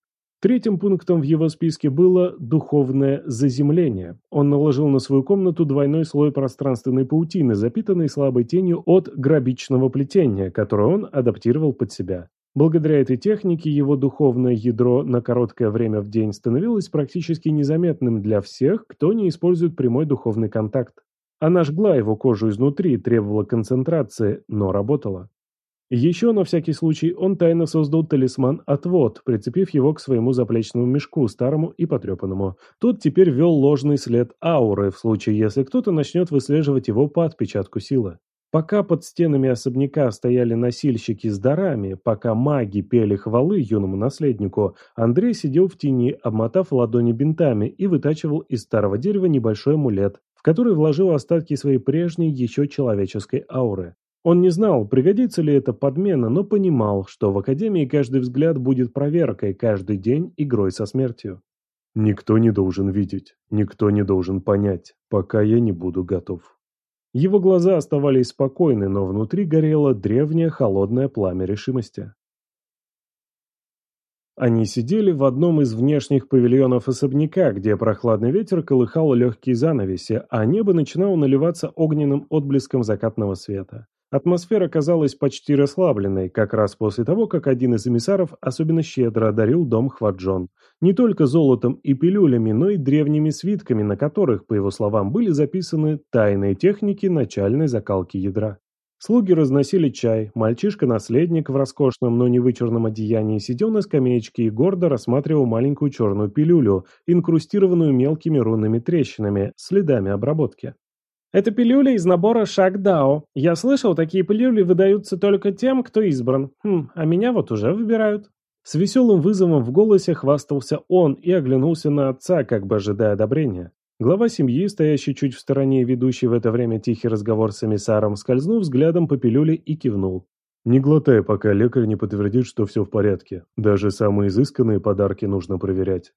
Третьим пунктом в его списке было духовное заземление. Он наложил на свою комнату двойной слой пространственной паутины, запитанной слабой тенью от грабичного плетения, которое он адаптировал под себя. Благодаря этой технике его духовное ядро на короткое время в день становилось практически незаметным для всех, кто не использует прямой духовный контакт. Она жгла его кожу изнутри, требовала концентрации, но работала. Еще на всякий случай он тайно создал талисман-отвод, прицепив его к своему заплечному мешку, старому и потрепанному. Тот теперь вел ложный след ауры, в случае если кто-то начнет выслеживать его по отпечатку силы. Пока под стенами особняка стояли носильщики с дарами, пока маги пели хвалы юному наследнику, Андрей сидел в тени, обмотав ладони бинтами и вытачивал из старого дерева небольшой амулет, в который вложил остатки своей прежней еще человеческой ауры. Он не знал, пригодится ли эта подмена, но понимал, что в Академии каждый взгляд будет проверкой, каждый день игрой со смертью. «Никто не должен видеть, никто не должен понять, пока я не буду готов». Его глаза оставались спокойны, но внутри горело древнее холодное пламя решимости. Они сидели в одном из внешних павильонов особняка, где прохладный ветер колыхал легкие занавеси, а небо начинало наливаться огненным отблеском закатного света. Атмосфера казалась почти расслабленной, как раз после того, как один из эмиссаров особенно щедро одарил дом Хваджон. Не только золотом и пилюлями, но и древними свитками, на которых, по его словам, были записаны тайные техники начальной закалки ядра. Слуги разносили чай, мальчишка-наследник в роскошном, но не вычурном одеянии сидел на скамеечке и гордо рассматривал маленькую черную пилюлю, инкрустированную мелкими рунными трещинами, следами обработки. «Это пилюля из набора Шагдао. Я слышал, такие пилюли выдаются только тем, кто избран. Хм, а меня вот уже выбирают». С веселым вызовом в голосе хвастался он и оглянулся на отца, как бы ожидая одобрения. Глава семьи, стоящий чуть в стороне и ведущий в это время тихий разговор с эмиссаром, скользнул взглядом по пилюле и кивнул. «Не глотай, пока лекарь не подтвердит, что все в порядке. Даже самые изысканные подарки нужно проверять».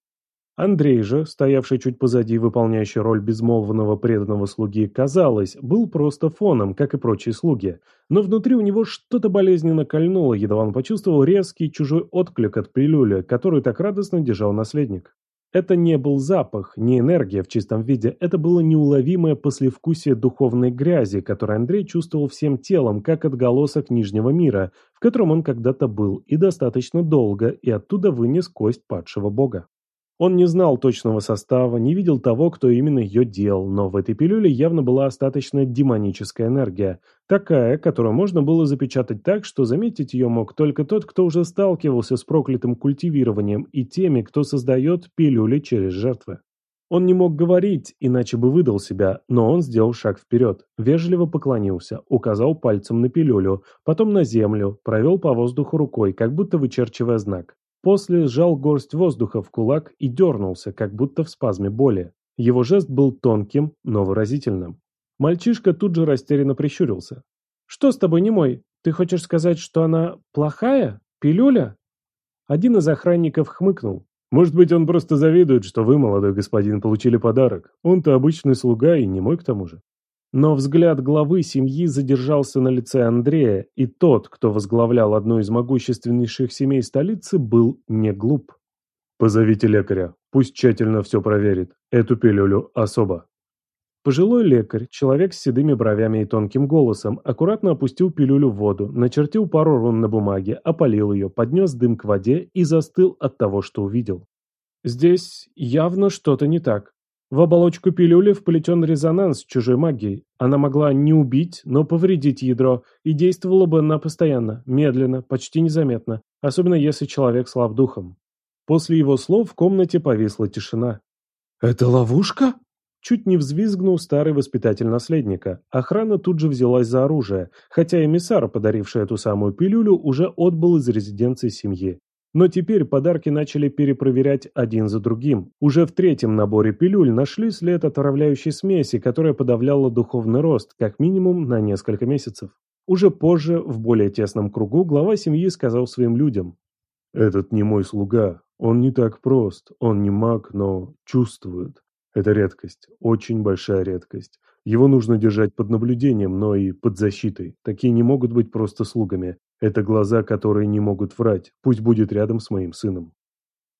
Андрей же, стоявший чуть позади, выполняющий роль безмолвного преданного слуги, казалось, был просто фоном, как и прочие слуги. Но внутри у него что-то болезненно кольнуло, едва он почувствовал резкий чужой отклик от пилюли, которую так радостно держал наследник. Это не был запах, не энергия в чистом виде, это было неуловимое послевкусие духовной грязи, которое Андрей чувствовал всем телом, как отголосок Нижнего мира, в котором он когда-то был, и достаточно долго, и оттуда вынес кость падшего бога. Он не знал точного состава, не видел того, кто именно ее делал, но в этой пилюле явно была остаточная демоническая энергия. Такая, которую можно было запечатать так, что заметить ее мог только тот, кто уже сталкивался с проклятым культивированием и теми, кто создает пилюли через жертвы. Он не мог говорить, иначе бы выдал себя, но он сделал шаг вперед, вежливо поклонился, указал пальцем на пилюлю, потом на землю, провел по воздуху рукой, как будто вычерчивая знак. После сжал горсть воздуха в кулак и дернулся, как будто в спазме боли. Его жест был тонким, но выразительным. Мальчишка тут же растерянно прищурился. «Что с тобой, немой? Ты хочешь сказать, что она плохая? Пилюля?» Один из охранников хмыкнул. «Может быть, он просто завидует, что вы, молодой господин, получили подарок. Он-то обычный слуга и не мой к тому же». Но взгляд главы семьи задержался на лице Андрея, и тот, кто возглавлял одну из могущественнейших семей столицы, был не глуп. «Позовите лекаря, пусть тщательно все проверит. Эту пилюлю особо». Пожилой лекарь, человек с седыми бровями и тонким голосом, аккуратно опустил пилюлю в воду, начертил пару рун на бумаге, опалил ее, поднес дым к воде и застыл от того, что увидел. «Здесь явно что-то не так», в оболочку пилюли вплетен резонанс чужой магией. Она могла не убить, но повредить ядро, и действовала бы она постоянно, медленно, почти незаметно, особенно если человек слаб духом. После его слов в комнате повисла тишина. «Это ловушка?» Чуть не взвизгнул старый воспитатель наследника. Охрана тут же взялась за оружие, хотя эмиссар, подаривший эту самую пилюлю, уже отбыл из резиденции семьи. Но теперь подарки начали перепроверять один за другим. Уже в третьем наборе пилюль нашли след отравляющей смеси, которая подавляла духовный рост, как минимум на несколько месяцев. Уже позже, в более тесном кругу, глава семьи сказал своим людям. «Этот не мой слуга. Он не так прост. Он не маг, но чувствует. Это редкость. Очень большая редкость. Его нужно держать под наблюдением, но и под защитой. Такие не могут быть просто слугами. Это глаза, которые не могут врать. Пусть будет рядом с моим сыном.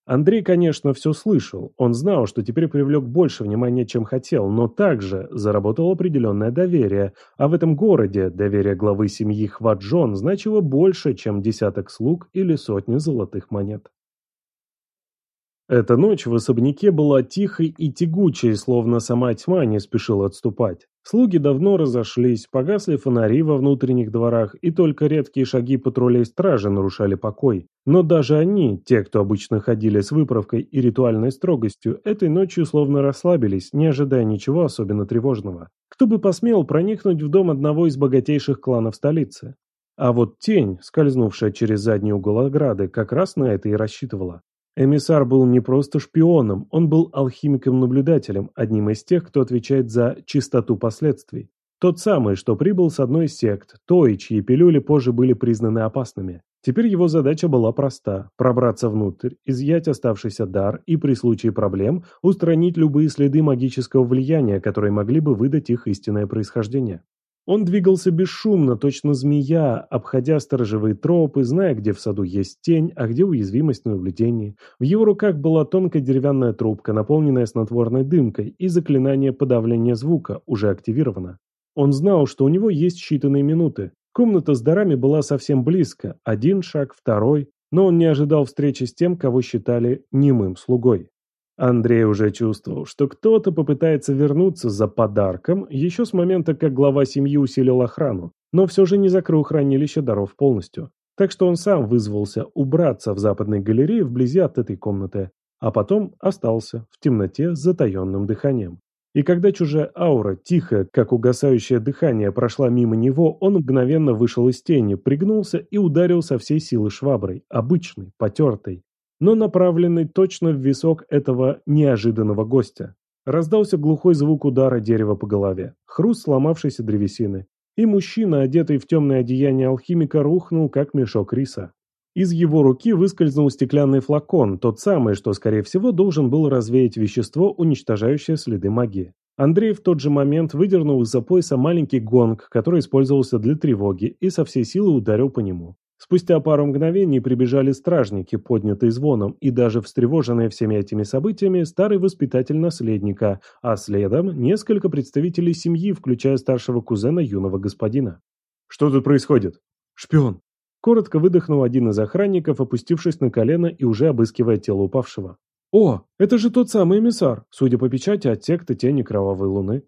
Андрей, конечно, все слышал. Он знал, что теперь привлек больше внимания, чем хотел, но также заработал определенное доверие. А в этом городе доверие главы семьи Хваджон значило больше, чем десяток слуг или сотни золотых монет. Эта ночь в особняке была тихой и тягучей, словно сама тьма не спешила отступать. Слуги давно разошлись, погасли фонари во внутренних дворах, и только редкие шаги патрулей стражи нарушали покой. Но даже они, те, кто обычно ходили с выправкой и ритуальной строгостью, этой ночью словно расслабились, не ожидая ничего особенно тревожного. Кто бы посмел проникнуть в дом одного из богатейших кланов столицы? А вот тень, скользнувшая через задний угол ограды, как раз на это и рассчитывала. Эмиссар был не просто шпионом, он был алхимиком-наблюдателем, одним из тех, кто отвечает за чистоту последствий. Тот самый, что прибыл с одной из сект, той, чьи пилюли позже были признаны опасными. Теперь его задача была проста – пробраться внутрь, изъять оставшийся дар и при случае проблем устранить любые следы магического влияния, которые могли бы выдать их истинное происхождение. Он двигался бесшумно, точно змея, обходя сторожевые тропы, зная, где в саду есть тень, а где уязвимость на наблюдении. В его руках была тонкая деревянная трубка, наполненная снотворной дымкой, и заклинание подавления звука уже активировано. Он знал, что у него есть считанные минуты. Комната с дарами была совсем близко, один шаг, второй, но он не ожидал встречи с тем, кого считали немым слугой. Андрей уже чувствовал, что кто-то попытается вернуться за подарком еще с момента, как глава семьи усилил охрану. но все же не закрыл хранилище даров полностью. Так что он сам вызвался убраться в западной галерее вблизи от этой комнаты, а потом остался в темноте с затаенным дыханием. И когда чужая аура, тихо, как угасающее дыхание, прошла мимо него, он мгновенно вышел из тени, пригнулся и ударил со всей силы шваброй, обычной, потертой, но направленной точно в висок этого неожиданного гостя. Раздался глухой звук удара дерева по голове, хруст сломавшейся древесины, и мужчина, одетый в темное одеяние алхимика, рухнул, как мешок риса. Из его руки выскользнул стеклянный флакон, тот самый, что, скорее всего, должен был развеять вещество, уничтожающее следы магии. Андрей в тот же момент выдернул из-за пояса маленький гонг, который использовался для тревоги, и со всей силы ударил по нему. Спустя пару мгновений прибежали стражники, поднятые звоном, и даже встревоженные всеми этими событиями старый воспитатель наследника, а следом несколько представителей семьи, включая старшего кузена юного господина. «Что тут происходит?» «Шпион!» Коротко выдохнул один из охранников, опустившись на колено и уже обыскивая тело упавшего. «О, это же тот самый эмиссар, судя по печати от секты Тени Кровавой Луны».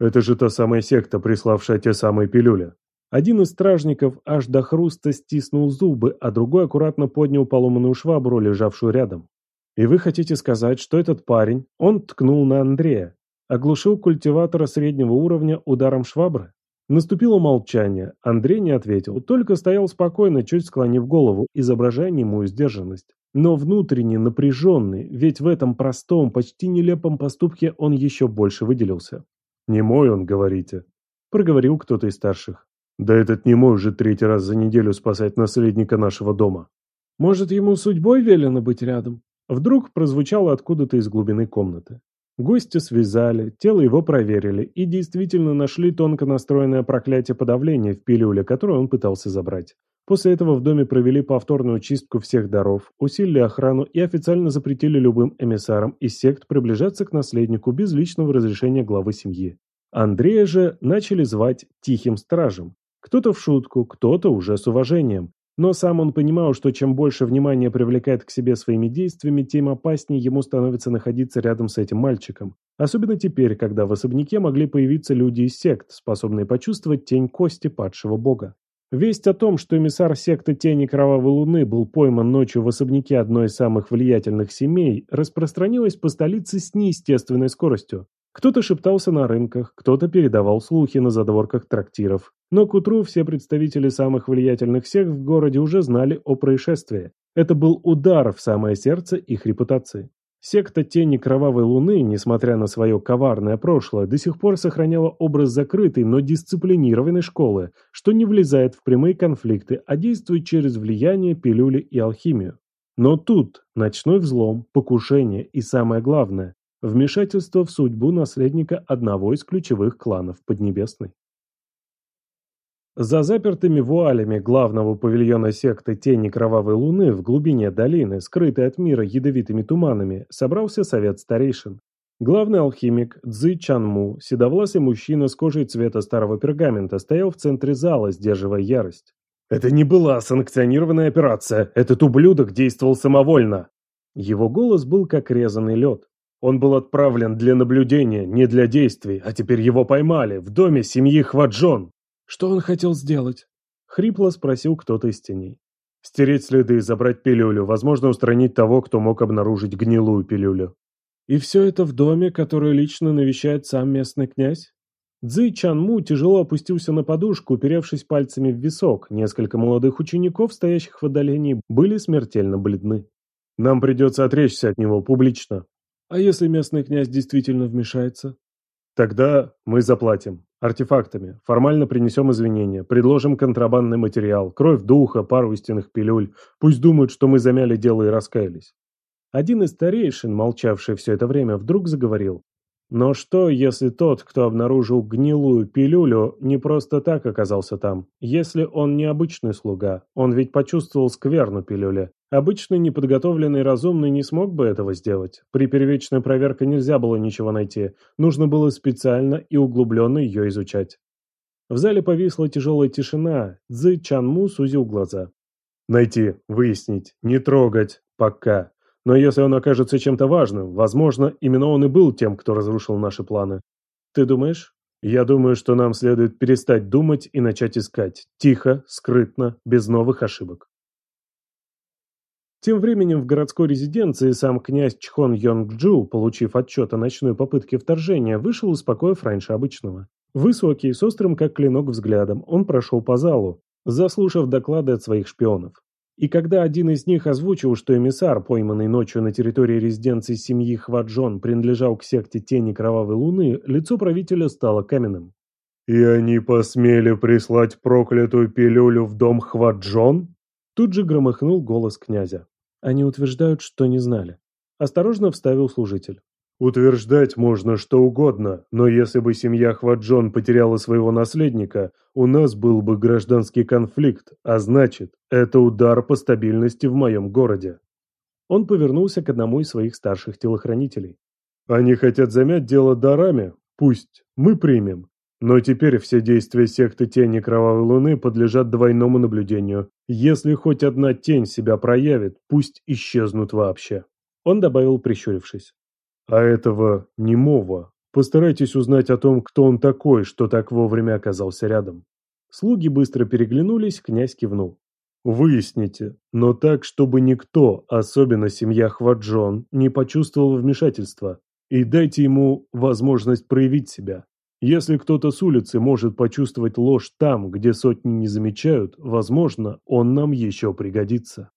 «Это же та самая секта, приславшая те самые пилюли». Один из стражников аж до хруста стиснул зубы, а другой аккуратно поднял поломанную швабру, лежавшую рядом. «И вы хотите сказать, что этот парень, он ткнул на Андрея, оглушил культиватора среднего уровня ударом швабры?» Наступило молчание. Андрей не ответил, только стоял спокойно, чуть склонив голову, изображая немую сдержанность. Но внутренне напряженный, ведь в этом простом, почти нелепом поступке он еще больше выделился. «Не мой он, говорите?» – проговорил кто-то из старших. «Да этот не мой уже третий раз за неделю спасать наследника нашего дома». «Может, ему судьбой велено быть рядом?» Вдруг прозвучало откуда-то из глубины комнаты. Гостя связали, тело его проверили и действительно нашли тонко настроенное проклятие подавления в пилюле, которое он пытался забрать. После этого в доме провели повторную чистку всех даров, усилили охрану и официально запретили любым эмиссарам из сект приближаться к наследнику без личного разрешения главы семьи. Андрея же начали звать «тихим стражем». Кто-то в шутку, кто-то уже с уважением. Но сам он понимал, что чем больше внимания привлекает к себе своими действиями, тем опаснее ему становится находиться рядом с этим мальчиком. Особенно теперь, когда в особняке могли появиться люди из сект, способные почувствовать тень кости падшего бога. Весть о том, что эмиссар секты Тени Кровавой Луны был пойман ночью в особняке одной из самых влиятельных семей, распространилась по столице с неестественной скоростью. Кто-то шептался на рынках, кто-то передавал слухи на задворках трактиров. Но к утру все представители самых влиятельных сект в городе уже знали о происшествии. Это был удар в самое сердце их репутации. Секта Тени Кровавой Луны, несмотря на свое коварное прошлое, до сих пор сохраняла образ закрытой, но дисциплинированной школы, что не влезает в прямые конфликты, а действует через влияние, пилюли и алхимию. Но тут ночной взлом, покушение и, самое главное, Вмешательство в судьбу наследника одного из ключевых кланов Поднебесной. За запертыми вуалями главного павильона секты Тени Кровавой Луны в глубине долины, скрытой от мира ядовитыми туманами, собрался совет старейшин. Главный алхимик Цзы Чанму, седовласый мужчина с кожей цвета старого пергамента, стоял в центре зала, сдерживая ярость. «Это не была санкционированная операция. Этот ублюдок действовал самовольно». Его голос был как резанный лед. Он был отправлен для наблюдения, не для действий, а теперь его поймали в доме семьи Хваджон. Что он хотел сделать? Хрипло спросил кто-то из теней. Стереть следы, забрать пилюлю, возможно, устранить того, кто мог обнаружить гнилую пилюлю. И все это в доме, который лично навещает сам местный князь? Цзы Чанму тяжело опустился на подушку, уперевшись пальцами в висок. Несколько молодых учеников, стоящих в отдалении, были смертельно бледны. Нам придется отречься от него публично, а если местный князь действительно вмешается? Тогда мы заплатим. Артефактами. Формально принесем извинения. Предложим контрабандный материал. Кровь духа, пару истинных пилюль. Пусть думают, что мы замяли дело и раскаялись. Один из старейшин, молчавший все это время, вдруг заговорил. Но что, если тот, кто обнаружил гнилую пилюлю, не просто так оказался там? Если он не обычный слуга, он ведь почувствовал скверну пилюли. Обычный неподготовленный разумный не смог бы этого сделать. При первичной проверке нельзя было ничего найти. Нужно было специально и углубленно ее изучать. В зале повисла тяжелая тишина. Цзы Чанму сузил глаза. «Найти, выяснить, не трогать, пока. Но если он окажется чем-то важным, возможно, именно он и был тем, кто разрушил наши планы. Ты думаешь? Я думаю, что нам следует перестать думать и начать искать. Тихо, скрытно, без новых ошибок. Тем временем в городской резиденции сам князь Чхон Йонг-Джу, получив отчет о ночной попытке вторжения, вышел, успокоив раньше обычного. Высокий, с острым как клинок взглядом, он прошел по залу, заслушав доклады от своих шпионов. И когда один из них озвучил, что эмиссар, пойманный ночью на территории резиденции семьи Хваджон, принадлежал к секте Тени Кровавой Луны, лицо правителя стало каменным. «И они посмели прислать проклятую пилюлю в дом Хваджон?» Тут же громыхнул голос князя. Они утверждают, что не знали. Осторожно вставил служитель. Утверждать можно что угодно, но если бы семья Хваджон потеряла своего наследника, у нас был бы гражданский конфликт, а значит, это удар по стабильности в моем городе. Он повернулся к одному из своих старших телохранителей. Они хотят замять дело дарами? Пусть. Мы примем. Но теперь все действия секты Тени Кровавой Луны подлежат двойному наблюдению. Если хоть одна тень себя проявит, пусть исчезнут вообще. Он добавил, прищурившись. А этого немого. Постарайтесь узнать о том, кто он такой, что так вовремя оказался рядом. Слуги быстро переглянулись, князь кивнул. Выясните, но так, чтобы никто, особенно семья Хваджон, не почувствовал вмешательства. И дайте ему возможность проявить себя. Если кто-то с улицы может почувствовать ложь там, где сотни не замечают, возможно, он нам еще пригодится.